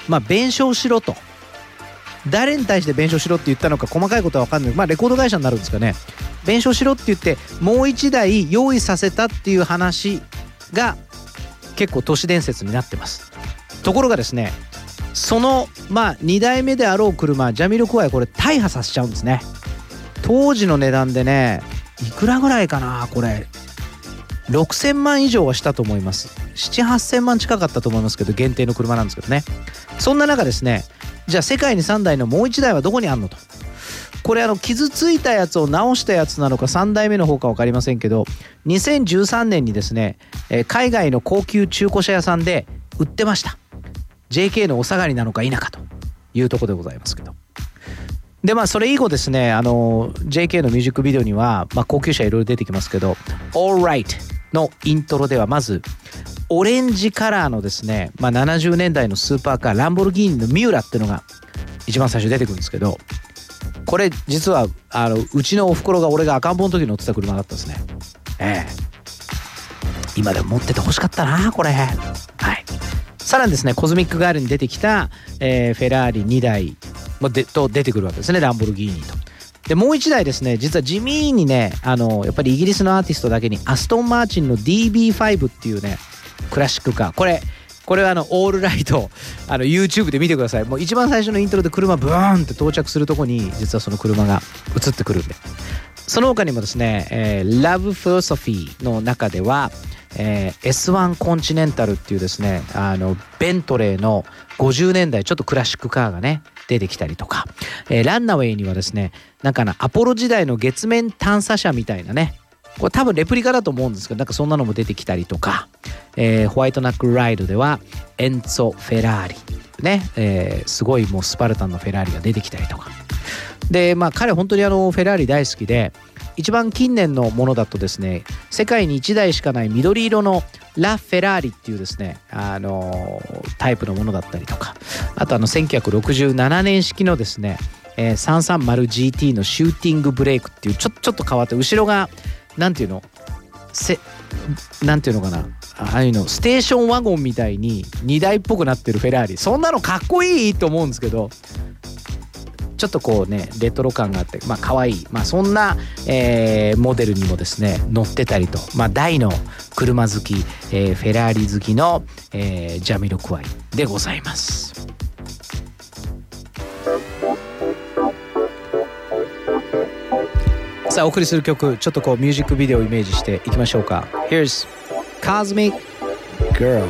まあ弁償しろと。誰に対して弁償しろって言ったのか細かいことは分かんない。まあレコード会社になるんですかね。弁償しろって言ってもう一台用意させたっていう話が結構都市伝説になってます。ところがですねそのまあ2台目であろう車ジャミロクワイこれ大破させちゃうんですね。当時の値段でねいくらぐらいかなこれ。6000万以上はしたと思います。78000万近かったと思いますけど限定の車なんですけどね。そんな中ですねじゃあ世界に3台のもう1台はどこにあんのと。これあの傷ついたやつを直したやつなのか3代目の方か分かりませんけど2013年にですね、え海外の高級中古車屋さんで売ってました。JK のお下がりなのか否かというとこでございますけど。でまあそれ以後ですねあの JK のミュージックビデオには、まあ、高級車いろいろ出てきますけど「Alright」のイントロではまずオレンジカラーのですね、まあ、70年代のスーパーカーランボルギーニのミューラっていうのが一番最初出てくるんですけどこれ実はあのうちのおふくろが俺が赤ん坊の時に乗ってた車だったんですね。ええ。今でも持ってて欲しかったなこれ。はい。さらにですねコズミックガールに出てきた、えーフェラーリ2台もでと出てくるわけですねランボルギーニと。でもう1台ですね実は地味にねあのやっぱりイギリスのアーティストだけにアストン・マーチンの DB5 っていうねクラシックカーこれこれはあのオールライトあの YouTube で見てください。もう一番最初のイントロで車ブーンって到着するとこに実はその車が映ってくるんで。その他にもですね、えー、Love Philosophy の中では、えー S1 コンチネンタルっていうですねあのベントレーの50年代ちょっとクラシックカーがね出てきたりとか、えーランナウェイにはですねなんかなアポロ時代の月面探査車みたいなねこれ多分レプリカだと思うんですけどなんかそんなのも出てきたりとか、えーホワイトナックルライドではエンツォ・フェラーリ。ね、えーすごいもうスパルタンのフェラーリが出てきたりとか。でまあ彼本当にあのフェラーリ大好きで一番近年のものだとですね世界に1台しかない緑色のラ・フェラーリっていうですねあのタイプのものだったりとか。あとあの1967年式のですね、えー 330GT のシューティングブレイクっていうちょちょっと変わって後ろがなんていうの？せなんていうのかな？ああいうのステーションワゴンみたいに荷台っぽくなってるフェラーリ。そんなのかっこいいと思うんですけどちょっとこうねレトロ感があってまあ可愛い。まあそんな、えーモデルにもですね乗ってたりと。まあ大の車好き、えーフェラーリ好きの、えージャミロクワイでございます。さあお送りする曲ちょっとこうミュージックビデオをイメージしていきましょうか Here's Cosmic Girl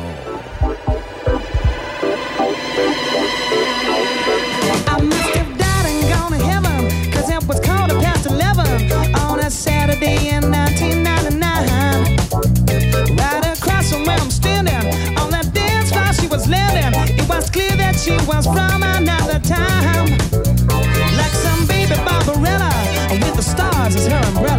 Saturday in 1999. Right across from where I'm standing, on that dance floor she was landing. It was clear that she was from another time. As his harem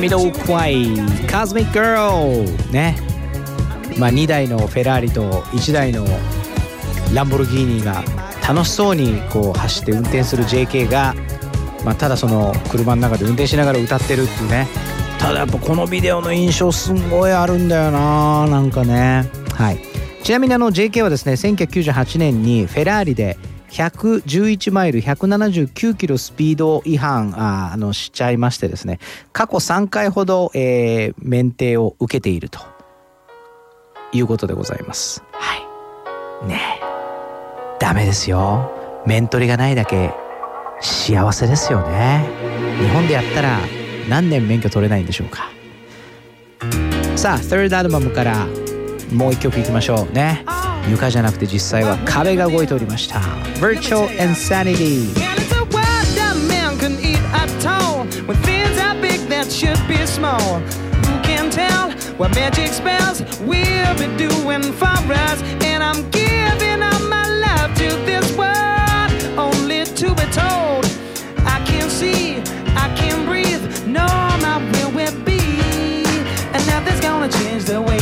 ミクワイ Cosmic Girl ね。まあ2台のフェラーリと1台のランボルギーニが楽しそうにこう走って運転する JK が、まあ、ただその車の中で運転しながら歌ってるっていうね。ただやっぱこのビデオの印象すごいあるんだよな。なんかね。はい。ちなみにあの JK はですね1998年にフェラーリで111マイル179キロスピード違反ああのしちゃいましてですね。過去3回ほど、えー免停を受けているということでございます。はい。ねえ。ダメですよ。面取りがないだけ幸せですよね。日本でやったら何年免許取れないんでしょうか。さあ 3rd アルバムからもう一曲いきましょうね床じゃなくて実際は壁が動いておりました Virtual Insanity And it's a word that man can eat at all. When things are big that should be small. Who can tell what magic spells we'll be doing for us? And I'm giving all my love to this world, only to be told. I can see, I can breathe, no, my will will be. And nothing's gonna change the way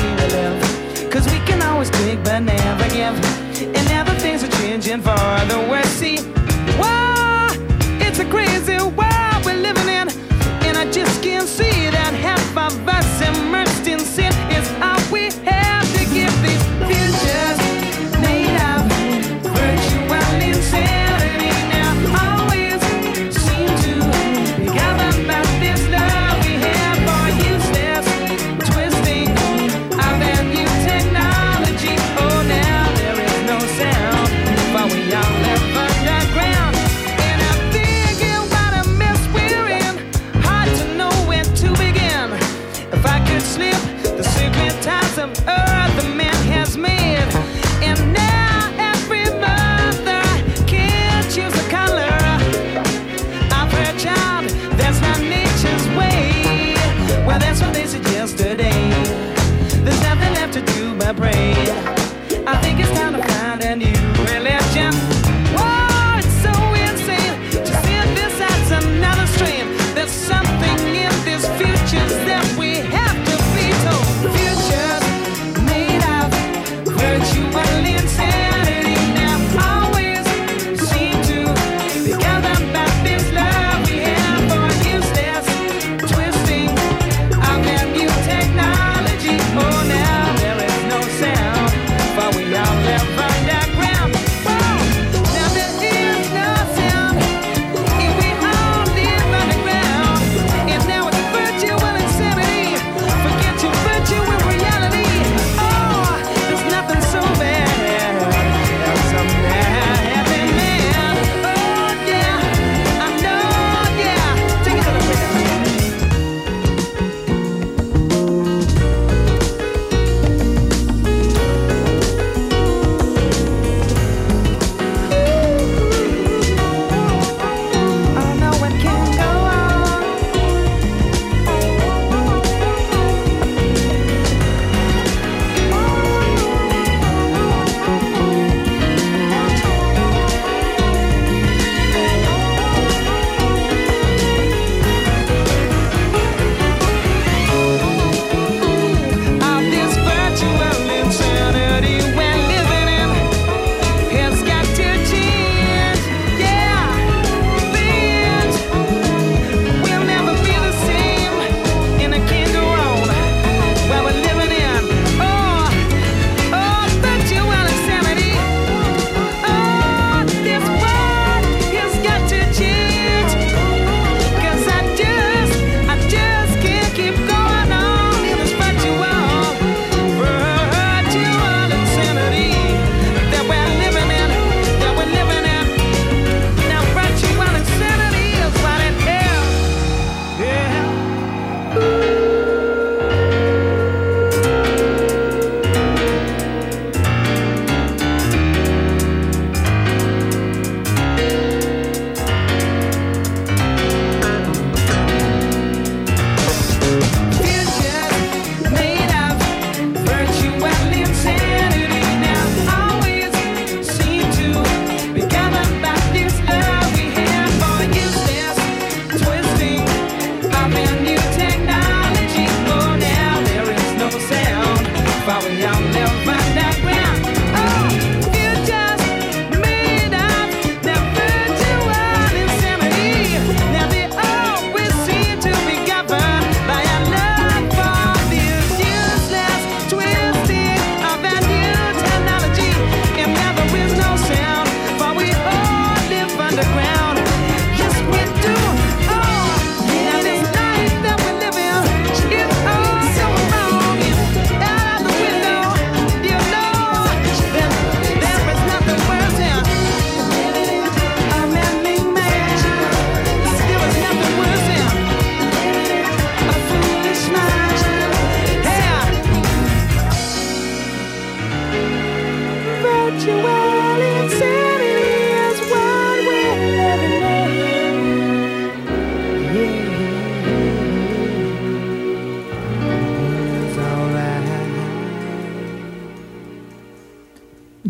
always take but never give. And now the things are changing for the worse. See, whoa, it's a crazy world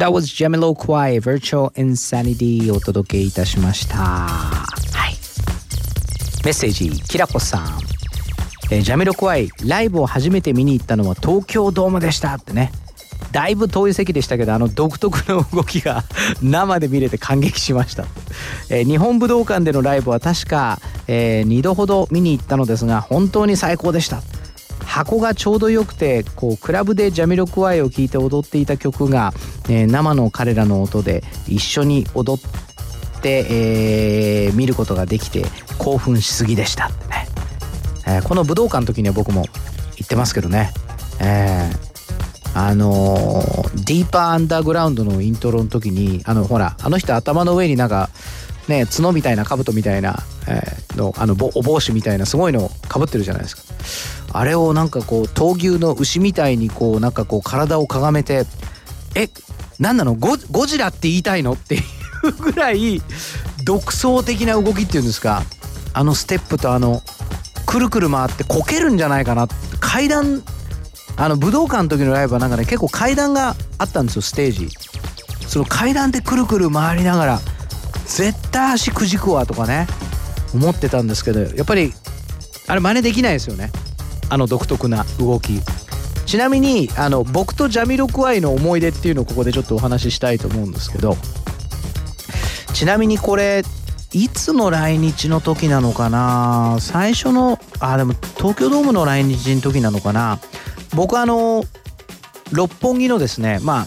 That was Jamiroquai Virtual Insanity お届けいたしました。はい。メッセージ、きらこさん。えージャミロクワイライブを初めて見に行ったのは東京ドームでしたってね。だいぶ遠い席でしたけどあの独特の動きが 生で見れて感激しました、えー日本武道館でのライブは確か、え2度ほど見に行ったのですが本当に最高でした箱がちょうど良くてこうクラブでジャミロクワイを聴いて踊っていた曲が、えー生の彼らの音で一緒に踊って、えー見ることができて興奮しすぎでした。ってね、えーこの武道館の時には僕も行ってますけどね、えーあのディーパーアンダーグラウンドのイントロの時にあのほらあの人頭の上になんかね角みたいな兜みたいな、えーのあのお帽子みたいなすごいのかぶってるじゃないですか。あれをなんかこう闘牛の牛みたいにこうなんかこう体をかがめてえっ何なの？ゴゴジラって言いたいの？っていうぐらい独創的な動きっていうんですか？あのステップとあのくるくる回ってこけるんじゃないかな？階段あの武道館の時のライブはなんかね結構階段があったんですよステージ。その階段でくるくる回りながら絶対足くじくわとかね思ってたんですけどやっぱりあれ真似できないですよね。あの独特な動き。ちなみにあの僕とジャミロクワイの思い出っていうのをここでちょっとお話ししたいと思うんですけど。ちなみにこれいつの来日の時なのかな？最初のあでも東京ドームの来日の時なのかな？僕あの六本木のですねまあ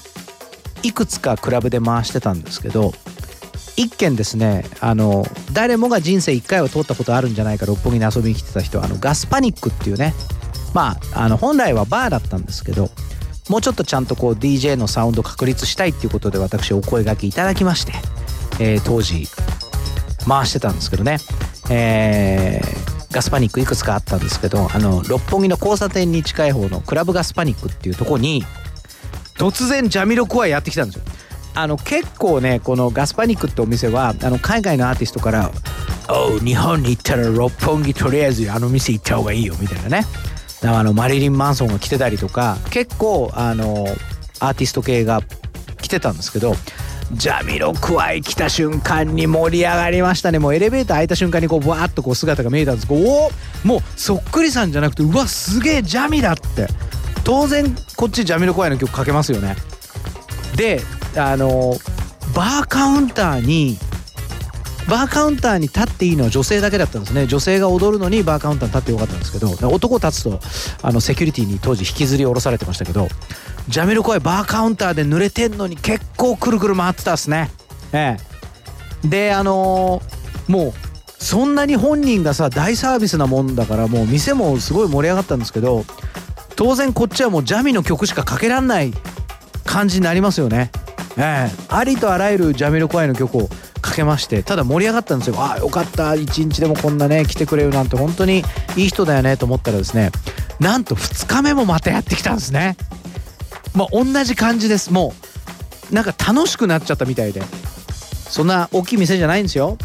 いくつかクラブで回してたんですけど。一軒ですねあの誰もが人生1回は通ったことあるんじゃないか六本木に遊びに来てた人はあのガスパニックっていうねまああの本来はバーだったんですけどもうちょっとちゃんとこう DJ のサウンド確立したいっていうことで私お声掛けいただきまして、えー当時回してたんですけどね、えーガスパニックいくつかあったんですけどあの六本木の交差点に近い方のクラブガスパニックっていうとこに突然ジャミロクワやってきたんですよ。あの結構ねこのガスパニックってお店はあの海外のアーティストから「おう日本に行ったら六本木とりあえずあの店行った方がいいよ」みたいなね。だからあのマリリン・マンソンが来てたりとか結構あのアーティスト系が来てたんですけどジャミロクワイ来た瞬間に盛り上がりましたね。もうエレベーター開いた瞬間にこうバーッとこう姿が見えたんですけどおおもうそっくりさんじゃなくてうわすげえジャミだって。当然こっちジャミロクワイの曲かけますよね。であのバーカウンターにバーカウンターに立っていいのは女性だけだったんですね。女性が踊るのにバーカウンターに立ってよかったんですけど男立つとあのセキュリティに当時引きずり下ろされてましたけどジャミロクワイバーカウンターで濡れてんのに結構くるくる回ってたっすね。ええ。であのーもうそんなに本人がさ大サービスなもんだからもう店もすごい盛り上がったんですけど当然こっちはもうジャミの曲しかかけらんない感じになりますよね。ええ。ありとあらゆるジャミロクワイの曲をかけましてただ盛り上がったんですよ。ああよかった。一日でもこんなね来てくれるなんて本当にいい人だよねと思ったらですねなんと2日目もまたやってきたんですね。まあ同じ感じです。もうなんか楽しくなっちゃったみたいで。そんな大きい店じゃないんですよ。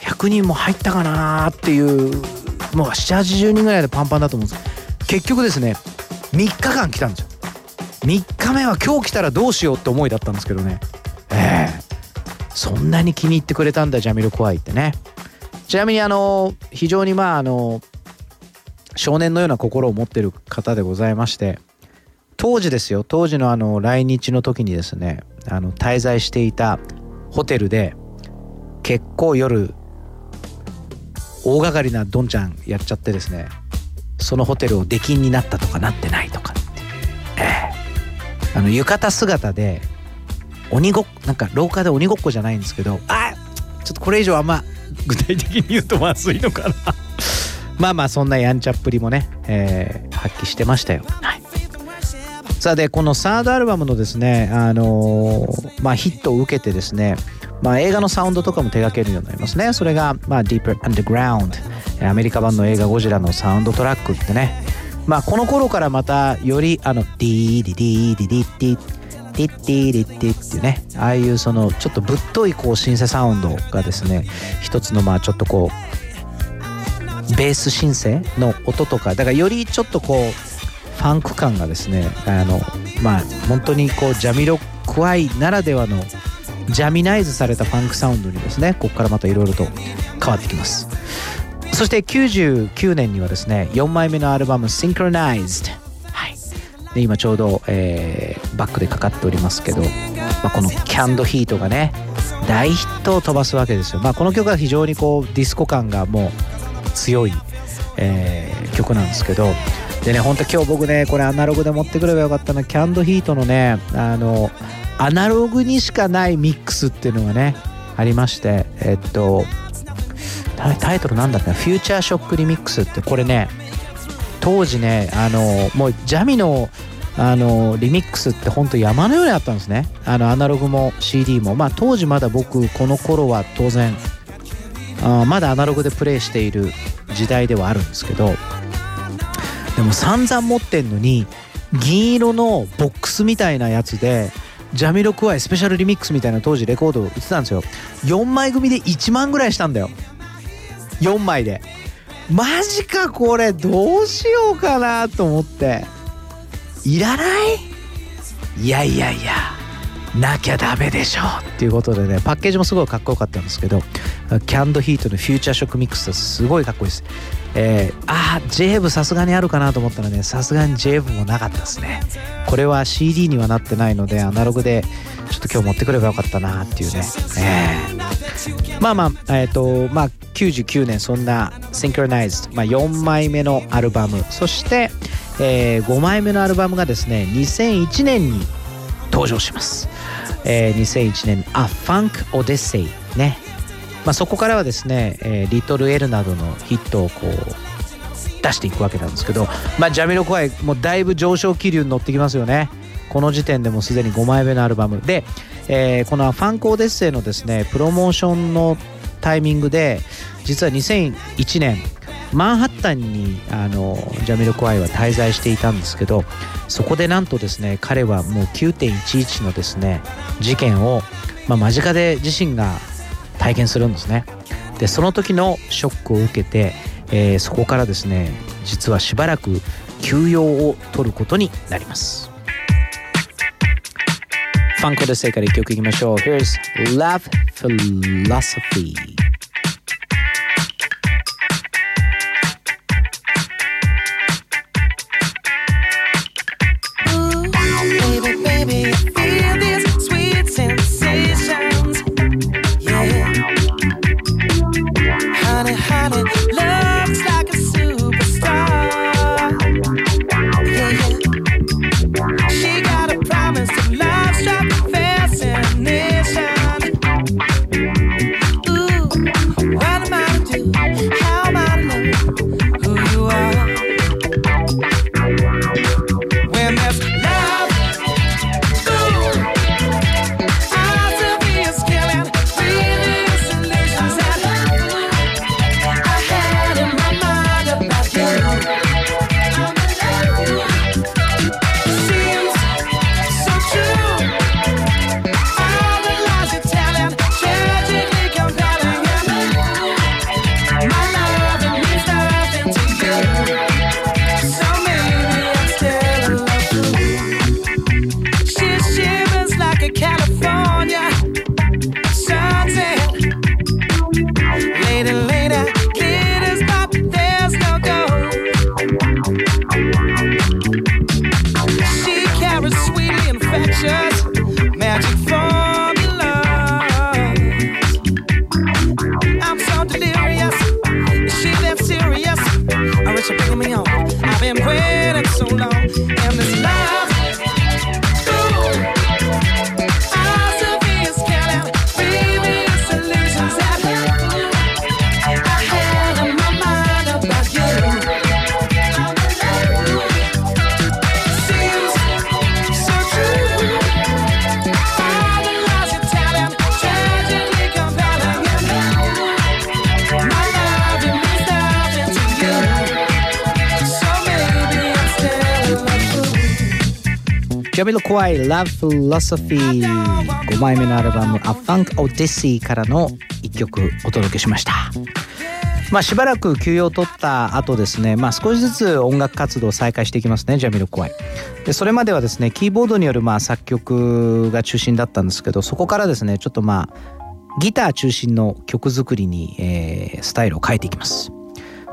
100人も入ったかなーっていうもう780人ぐらいでパンパンだと思うんです。結局ですね3日間来たんですよ。3日目は今日来たらどうしようって思いだったんですけどね。ええ。そんなに気に入ってくれたんだジャミロクワイってね。ちなみにあの非常にまああの少年のような心を持ってる方でございまして当時ですよ当時のあの来日の時にですねあの滞在していたホテルで結構夜大掛かりなどんちゃんやっちゃってですねそのホテルを出禁になったとかなってないとかってええ。あの浴衣姿で鬼ごっなんか廊下で鬼ごっこじゃないんですけどあちょっとこれ以上あんま具体的に言うとまずいのかな。まあまあそんなやんちゃっぷりもね、えー発揮してましたよ。はい。さあでこのサードアルバムのですね、あのーまあ、ヒットを受けてですね、まあ、映画のサウンドとかも手掛けるようになりますね。それが、まあ、Deeper Underground アメリカ版の映画「ゴジラ」のサウンドトラックってねまあこの頃からまたよりあの「ディーディディディディディディッディディッディっていうねああいうそのちょっとぶっといこうシンセサウンドがですね一つのまあちょっとこうベースシンセの音とかだからよりちょっとこうファンク感がですねあのまあ本当にこうジャミロクワイならではのジャミナイズされたファンクサウンドにですねここからまたいろいろと変わってきます。そして99年にはですね4枚目のアルバム「Synchronized」はい。で今ちょうど、えーバックでかかっておりますけど、まあ、この「キャンドヒート」がね大ヒットを飛ばすわけですよ、まあ、この曲は非常にこうディスコ感がもう強い、えー曲なんですけどでね本当今日僕ねこれアナログで持ってくればよかったなキャンドヒートのねあのアナログにしかないミックスっていうのがねありましてえっとタイタイトルなんだっけ？フューチャーショックリミックスってこれね当時ねあのもうジャミのあのリミックスって本当山のようにあったんですね。あのアナログも CD も。まあ当時まだ僕この頃は当然あまだアナログでプレイしている時代ではあるんですけどでも散々持ってんのに銀色のボックスみたいなやつでジャミロクワイスペシャルリミックスみたいな当時レコード売ってたんですよ。4枚組で1万ぐらいしたんだよ。4枚で。マジかこれどうしようかなと思って。いらない？いやいやいや。なきゃダメでしょっていうことでねパッケージもすごいかっこよかったんですけどキャンドヒートのフューチャーショックミックスってすごいかっこいいです。えー、あーブさすがにあるかなと思ったらねさすがに j ブもなかったですね。これは CD にはなってないのでアナログでちょっと今日持ってくればよかったなっていうね、えー。まあまあえっ、とまあ99年そんな Synchronized、まあ、4枚目のアルバム。そして、え5枚目のアルバムがですね2001年に登場します、えー2001年「A Funk Odyssey」ね。まあ、そこからはですね、えーリトル・エルなどのヒットをこう出していくわけなんですけど、まあ、ジャミロクワイもうだいぶ上昇気流に乗ってきますよね。この時点でもすでに5枚目のアルバム。で、えーこの「ファンク・オデッセイ」のですねプロモーションのタイミングで実は2001年マンハッタンにあのジャミロクワイは滞在していたんですけどそこでなんとですね彼はもう9.11のですね事件を、まあ、間近で自身が体験するんですね。でその時のショックを受けて、えーそこからですね実はしばらく休養を取ることになります。ファンコで正解で一曲いきましょう Here's Love Philosophy J a m i l o q u a i Love Philosophy 5枚目のアルバム A Funk Odyssey からの一曲お届けしましたまあしばらく休養を取った後ですね、まあ少しずつ音楽活動を再開していきますね、ジャミロクワイ。で、それまではですね、キーボードによるまあ作曲が中心だったんですけど、そこからですね、ちょっとまあ、ギター中心の曲作りに、えースタイルを変えていきます。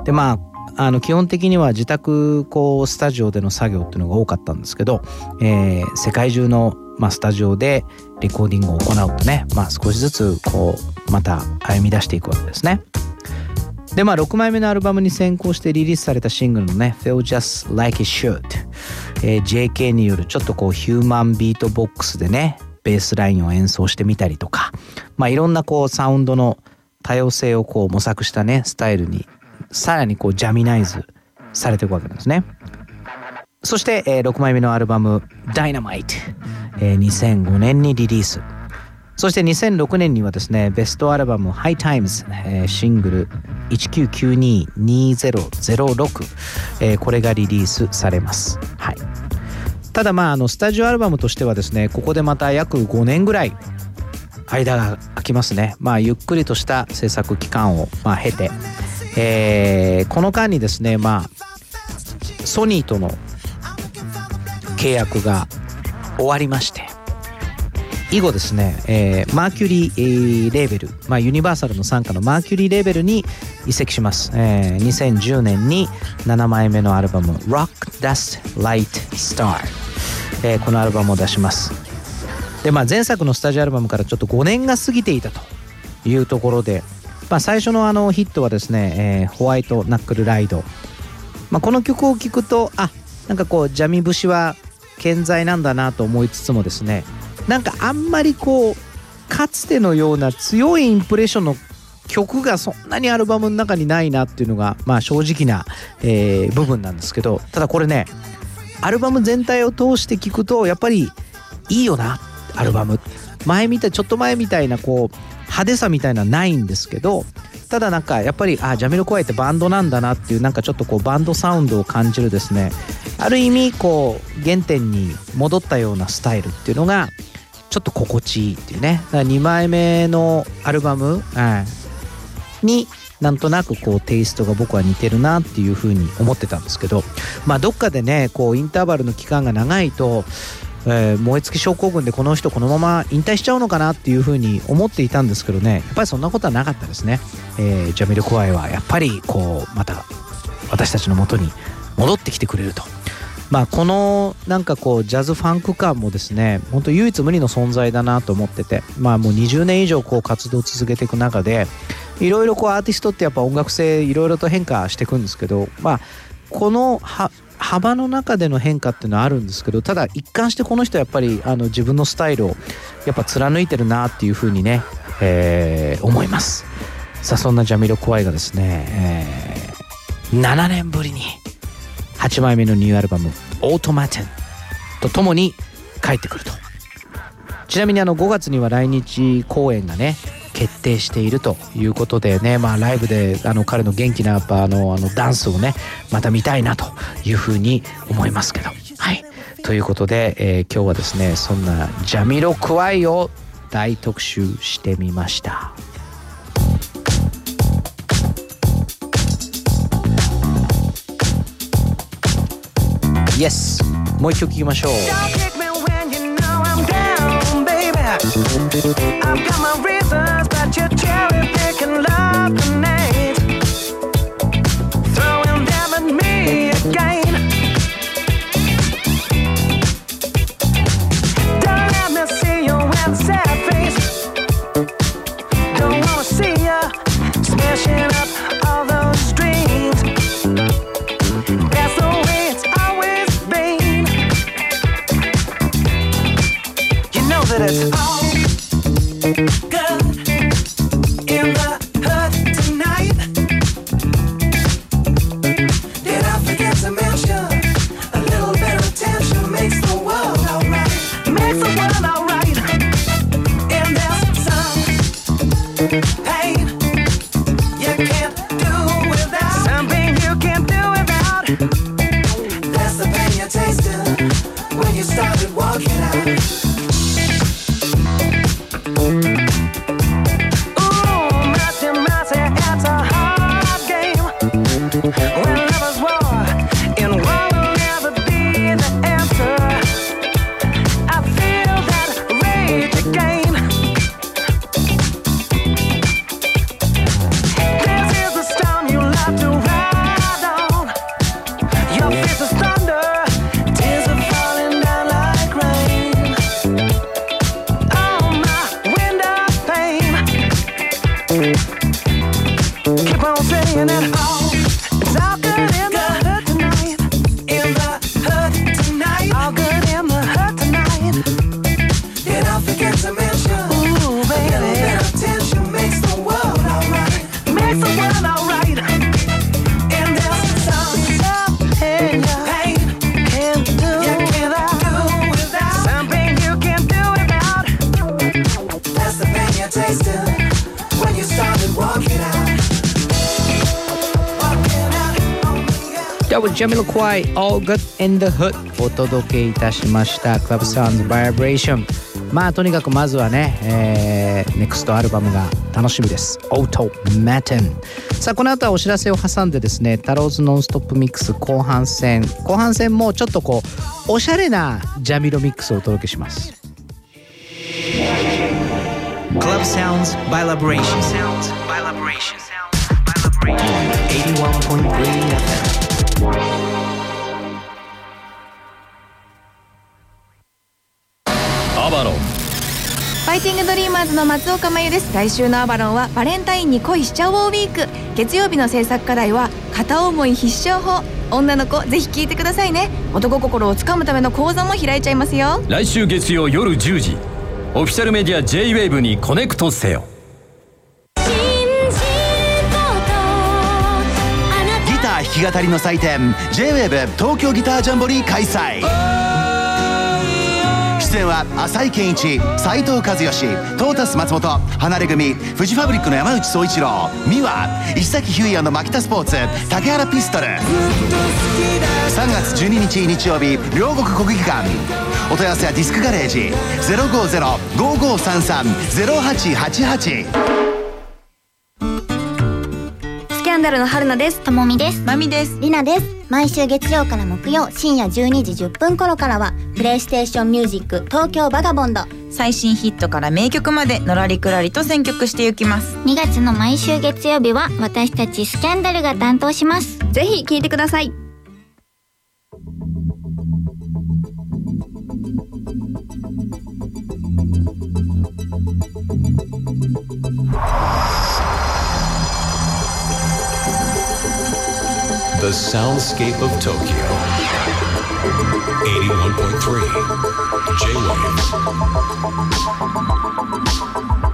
で、まあ、あの基本的には自宅こうスタジオでの作業っていうのが多かったんですけど、えー世界中の、まあ、スタジオでレコーディングを行うとね、まあ、少しずつこうまた歩み出していくわけですね。でまあ6枚目のアルバムに先行してリリースされたシングルのね「Feel Just Like It Should」えー JK によるちょっとこうヒューマンビートボックスでねベースラインを演奏してみたりとかまあいろんなこうサウンドの多様性をこう模索したねスタイルにさらにこうジャミナイズされていくわけなんですね。そして、えー6枚目のアルバム「Dynamite」えー2005年にリリース。そして2006年にはですねベストアルバム「High Times、えーシングル1992-2006、えーこれがリリースされます、はい、ただまああのスタジオアルバムとしてはですねここでまた約5年ぐらい間が空きますね。まあゆっくりとした制作期間をまあ経て、えーこの間にですねまあソニーとの契約が終わりまして以後ですね、えーマーキュリー、レーベル、まあ、ユニバーサルの傘下のマーキュリーレーベルに移籍します、えー2010年に7枚目のアルバム「Rock Dust Light Star」えーこのアルバムを出します。でまあ前作のスタジオアルバムからちょっと5年が過ぎていたというところで、まあ、最初のあのヒットはですね、えーホワイトナックルライド、まあ、この曲を聴くとあなんかこうジャミ節は健在なんだなと思いつつもですねなんかあんまりこうかつてのような強いインプレッションの曲がそんなにアルバムの中にないなっていうのがまあ正直な、えー部分なんですけどただこれねアルバム全体を通して聞くとやっぱりいいよなアルバム。前みたちょっと前みたいなこう派手さみたいなのはないんですけどただなんかやっぱりあジャミロクワイってバンドなんだなっていうなんかちょっとこうバンドサウンドを感じるですね。ある意味こう原点に戻ったようなスタイルっていうのがちょっと心地いいっていうね。だから2枚目のアルバム、はい。になんとなくこうテイストが僕は似てるなっていうふうに思ってたんですけどまあどっかでねこうインターバルの期間が長いと、えー燃え尽き症候群でこの人このまま引退しちゃうのかなっていうふうに思っていたんですけどね。やっぱりそんなことはなかったですね、えージャミル・クワイはやっぱりこうまた私たちの元に戻ってきてくれると。まあこのなんかこうジャズファンク感もですね本当唯一無二の存在だなと思ってて。まあもう20年以上こう活動を続けていく中でいろいろこうアーティストってやっぱ音楽性いろいろと変化していくんですけどまあこのは幅の中での変化っていうのはあるんですけどただ一貫してこの人はやっぱりあの自分のスタイルをやっぱ貫いてるなっていうふうにね、えー思います。さあそんなジャミロ・クワイがですね、えー7年ぶりに8枚目のニューアルバム「オートマテン」とともに帰ってくると。ちなみにあの5月には来日公演がね決定しているということでね、まあ、ライブであの彼の元気なやっぱあのあのダンスをねまた見たいなというふうに思いますけど。はい、ということで、えー今日はですねそんなジャミロクワイを大特集してみました。Yes もう一曲聴きましょう I've got my reasons, but you're cherry picking love. Throwing them at me again. Don't let me see you with sad face. Don't wanna see ya smashing up all those dreams. That's the way it's always been. You know that it's all ジャミロクワ All Good in the Hood お届けいたしました Club Sounds Vibration まあとにかくまずはね、えー、ネクストアルバムが楽しみです Auto Matin さあこの後はお知らせを挟んでですねタローズノンストップミックス後半戦後半戦もちょっとこうおしゃれなジャミロミックスをお届けします ClubSoundsVibration81.3NF イティングドリーマーズの松岡真優です。来週のアバロンはバレンタインに恋しちゃおうウィーク。月曜日の制作課題は片思い必勝法。女の子ぜひ聞いてくださいね。男心をつかむための講座も開いちゃいますよ。来週月曜夜10時オフィシャルメディア JWAVE にコネクトせよ。ギター弾き語りの祭典 J-WAVE 東京ギタージャンボリー開催出演は浅井健一斉藤和義トータス松本離れ組フジファブリックの山内総一郎美和石崎ひゅうやの牧田スポーツ竹原ピストル。3月12日日曜日両国国技館。お問い合わせはディスクガレージ050-5533-0888スキャンダルの春菜です。ともみです。まみです。りなです毎週月曜から木曜深夜12時10分頃からはプレイステーションミュージック東京バガボンド。最新ヒットから名曲までのらりくらりと選曲していきます。2月の毎週月曜日は私たちスキャンダルが担当します。ぜひ聞いてください The soundscape of Tokyo. 81.3 J-Wave.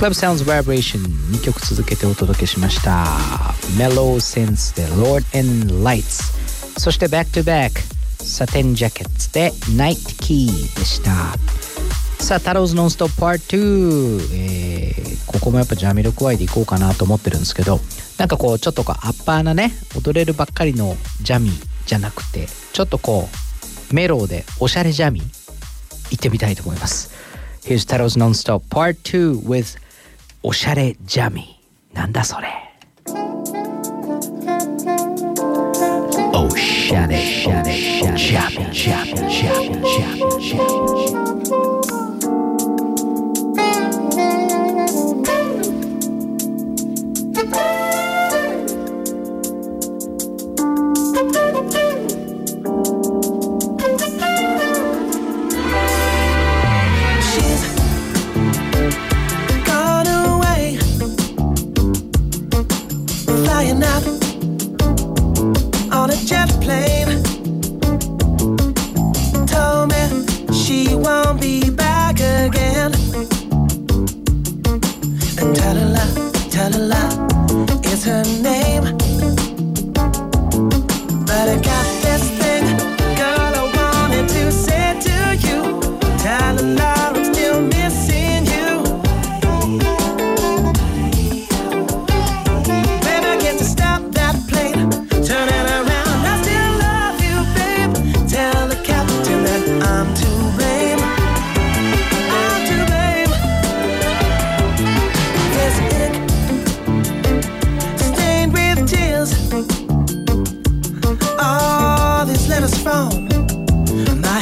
Club Sounds Vibration 2曲続けてお届けしました。Mellow Sense で Lord and Lights そして Back to Back サテンジャケッツで Night Key でした。さあ太郎ズノンストップ Part 2、えーここもやっぱジャミロクワイでいこうかなと思ってるんですけどなんかこうちょっとこうアッパーなね踊れるばっかりのジャミじゃなくてちょっとこうメローでおしゃれジャミ行ってみたいと思います。Here's Taro's Non-Stop Part 2 with おしゃれジャミ。なんだそれ。おしゃれジャミジャミジャミジャミジャミジャミジ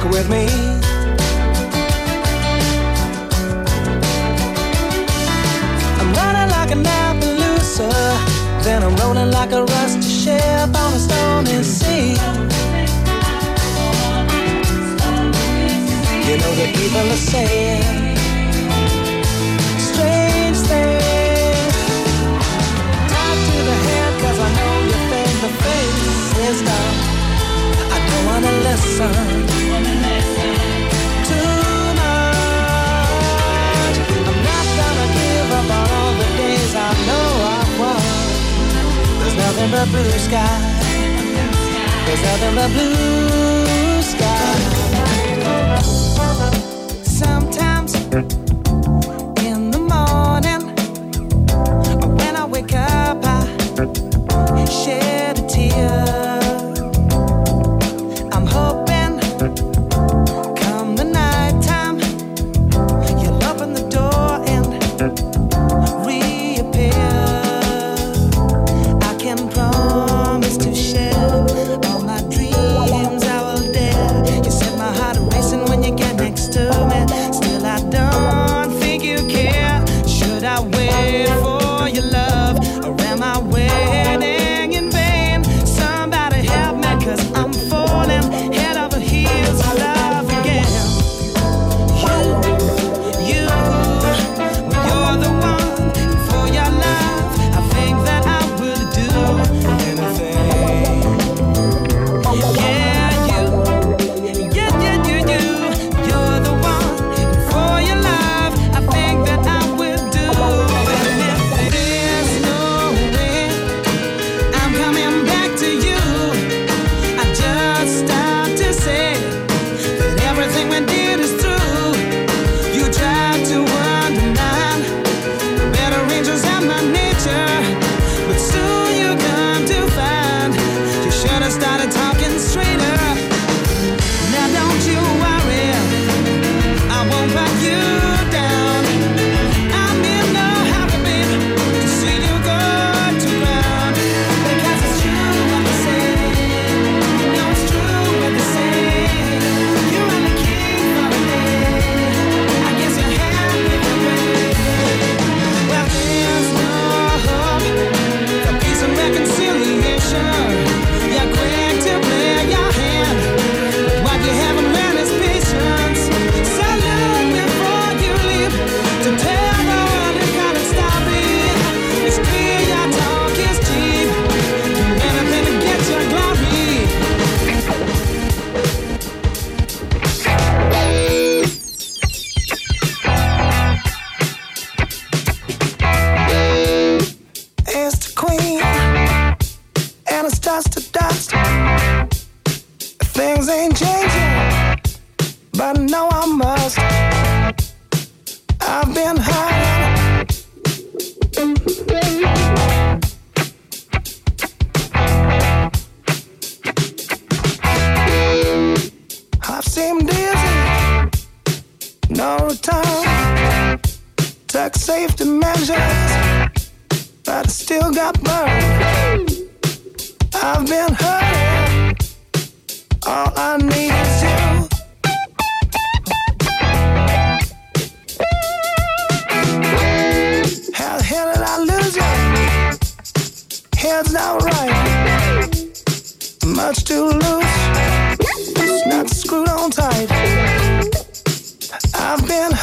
walk with me. I'm running like an Appaloosa, then I'm rolling like a rusty ship on a stormy sea. You know the people are saying. What lesson. I'm not gonna give up on all the days I know I. There's nothing but blue. There's nothing but blue. Sometimes in the morning, when I wake up, I shed a tear.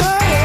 away.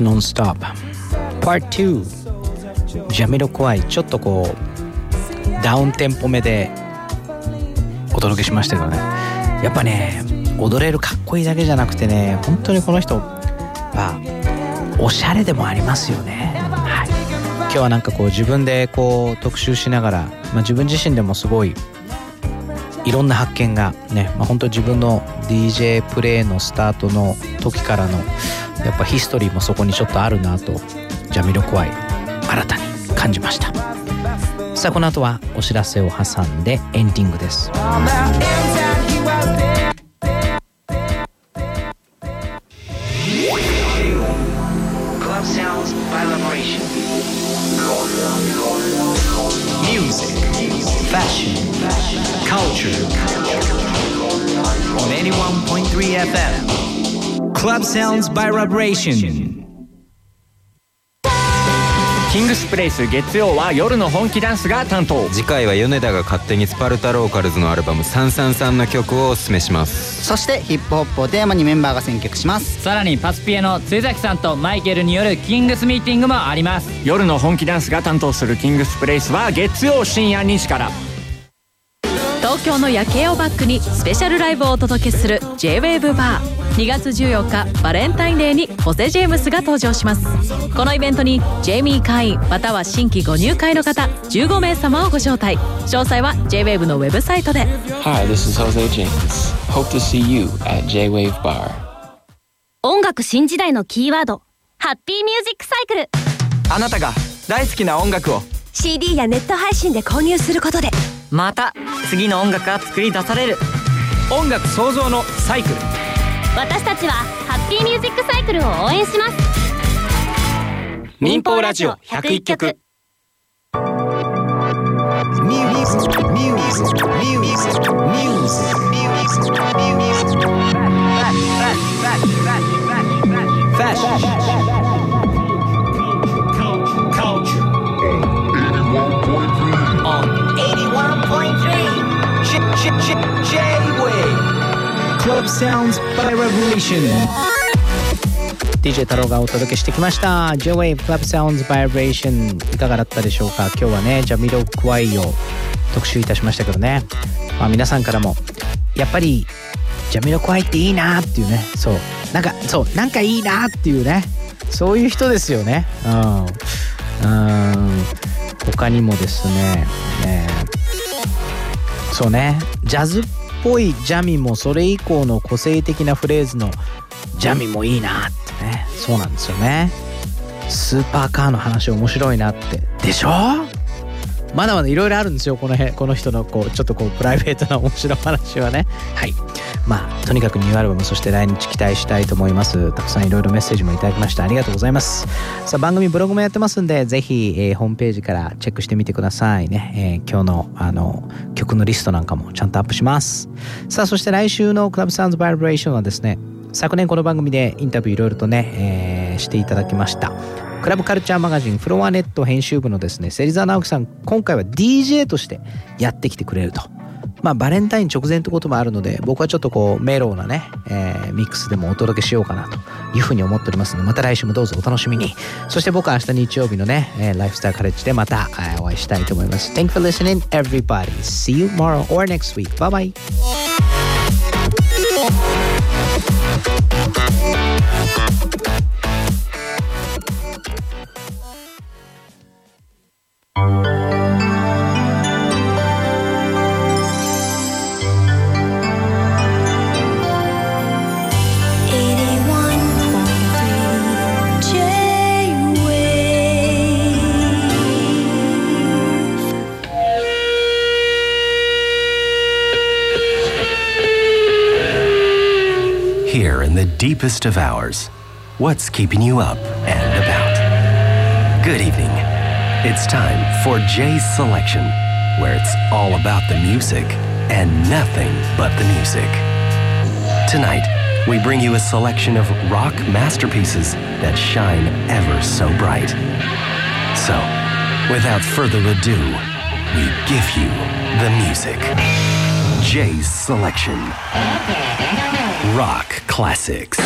タローズノンストップ Part 2ジャミロクワイちょっとこうダウンテンポ目でお届けしましたけどね。やっぱね踊れるかっこいいだけじゃなくてね本当にこの人はおしゃれでもありますよね、はい、今日はなんかこう自分でこう特集しながら、まあ、自分自身でもすごいいろんな発見がね、まあ、本当自分の DJ プレイのスタートの時からのやっぱヒストリーもそこにちょっとあるなとジャミロクワイ新たに感じました。さあこの後はお知らせを挟んでエンディングです。By Vibration. キングスプレイス月曜は夜の本気ダンスが担当。次回は米田が勝手にスパルタローカルズのアルバム333の曲をおすすめします。そしてヒップホップをテーマにメンバーが選曲します。さらにパスピエの津崎さんとマイケルによるキングスミーティングもあります。夜の本気ダンスが担当するキングスプレイスは月曜深夜2時から。東京の夜景をバックにスペシャルライブをお届けする J-WAVE バー2月14日バレンタインデーにホセ・ジェームスが登場します。このイベントにジェイミー会員または新規ご入会の方15名様をご招待。詳細は J-WAVE のウェブサイトで。Hi, this is Jose James. Hope to see you at J-Wave Bar. 音楽新時代のキーワードハッピーミュージックサイクルあなたが大好きな音楽を。CD やネット配信で購入することで。また次の音楽が作り出される。音楽創造のサイクル私たちはハッピーミュージックサイクルを応援します民放ラジオ百一曲ミュージックミュージックミュージックミュージックミュージックミュージックファッション J-Wave. Club Sounds by Revolution. DJ 太郎がお届けしてきました。J-Wave Club Sounds by Vibration いかがだったでしょうか？今日はねジャミロクワイを特集いたしましたけどね、まあ、皆さんからもやっぱりジャミロクワイっていいなっていうね。そう。なんかそうなんかいいなっていうね。そういう人ですよね。うん。うん。他にもですねねそうね。ジャズっぽいジャミもそれ以降の個性的なフレーズのジャミもいいなってね。そうなんですよね。スーパーカーの話面白いなって。でしょ？まだまだいろいろあるんですよこの辺。この人のこうちょっとこうプライベートな面白い話はね。はい。まあとにかくニューアルバムそして来日期待したいと思います。たくさんいろいろメッセージもいただきましたありがとうございます。さあ番組ブログもやってますんでぜひ、えーホームページからチェックしてみてくださいね、えー今日のあの曲のリストなんかもちゃんとアップします。さあそして来週のクラブサウンズバイブレーションはですね昨年この番組でインタビューいろいろとね、えーしていただきました。クラブカルチャーマガジンフロアネット編集部のですね芹沢直樹さん今回は DJ としてやってきてくれると。まあバレンタイン直前ってこともあるので僕はちょっとこうメローなね、えーミックスでもお届けしようかなというふうに思っておりますのでまた来週もどうぞお楽しみに。そして僕は明日日曜日のね、えーライフスタイルカレッジでまた、えーお会いしたいと思います。Thank you for listening everybody. See you tomorrow or next week. Bye bye deepest of hours, what's keeping you up and about? Good evening. It's time for Jay's Selection, where it's all about the music and nothing but the music. Tonight, we bring you a selection of rock masterpieces that shine ever so bright. So, without further ado, we give you the music. Jay's Selection Rock Classics.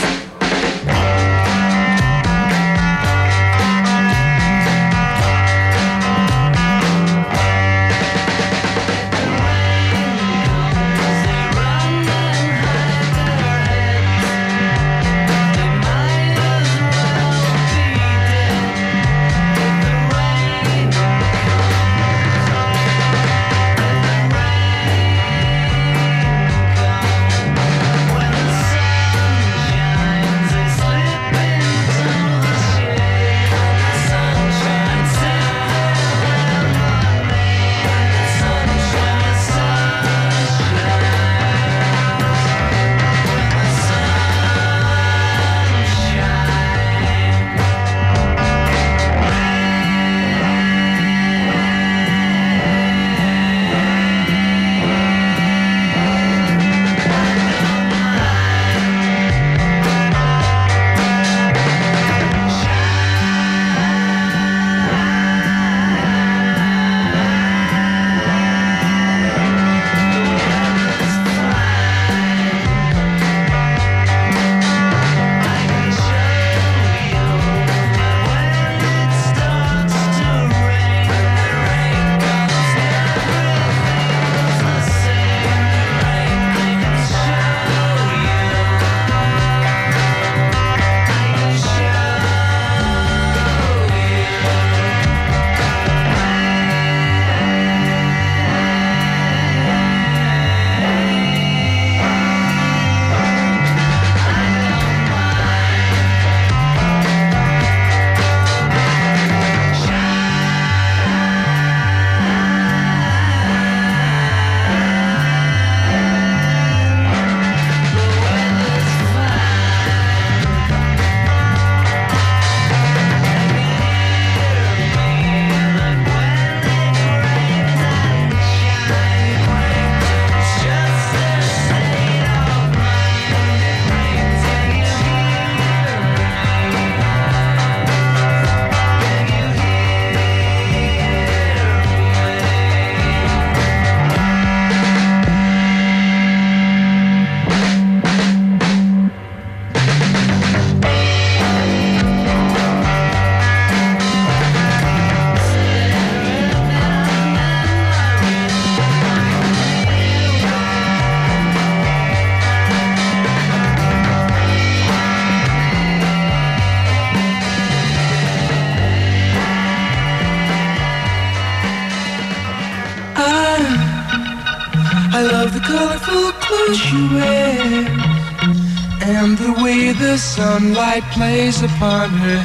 Sunlight plays upon her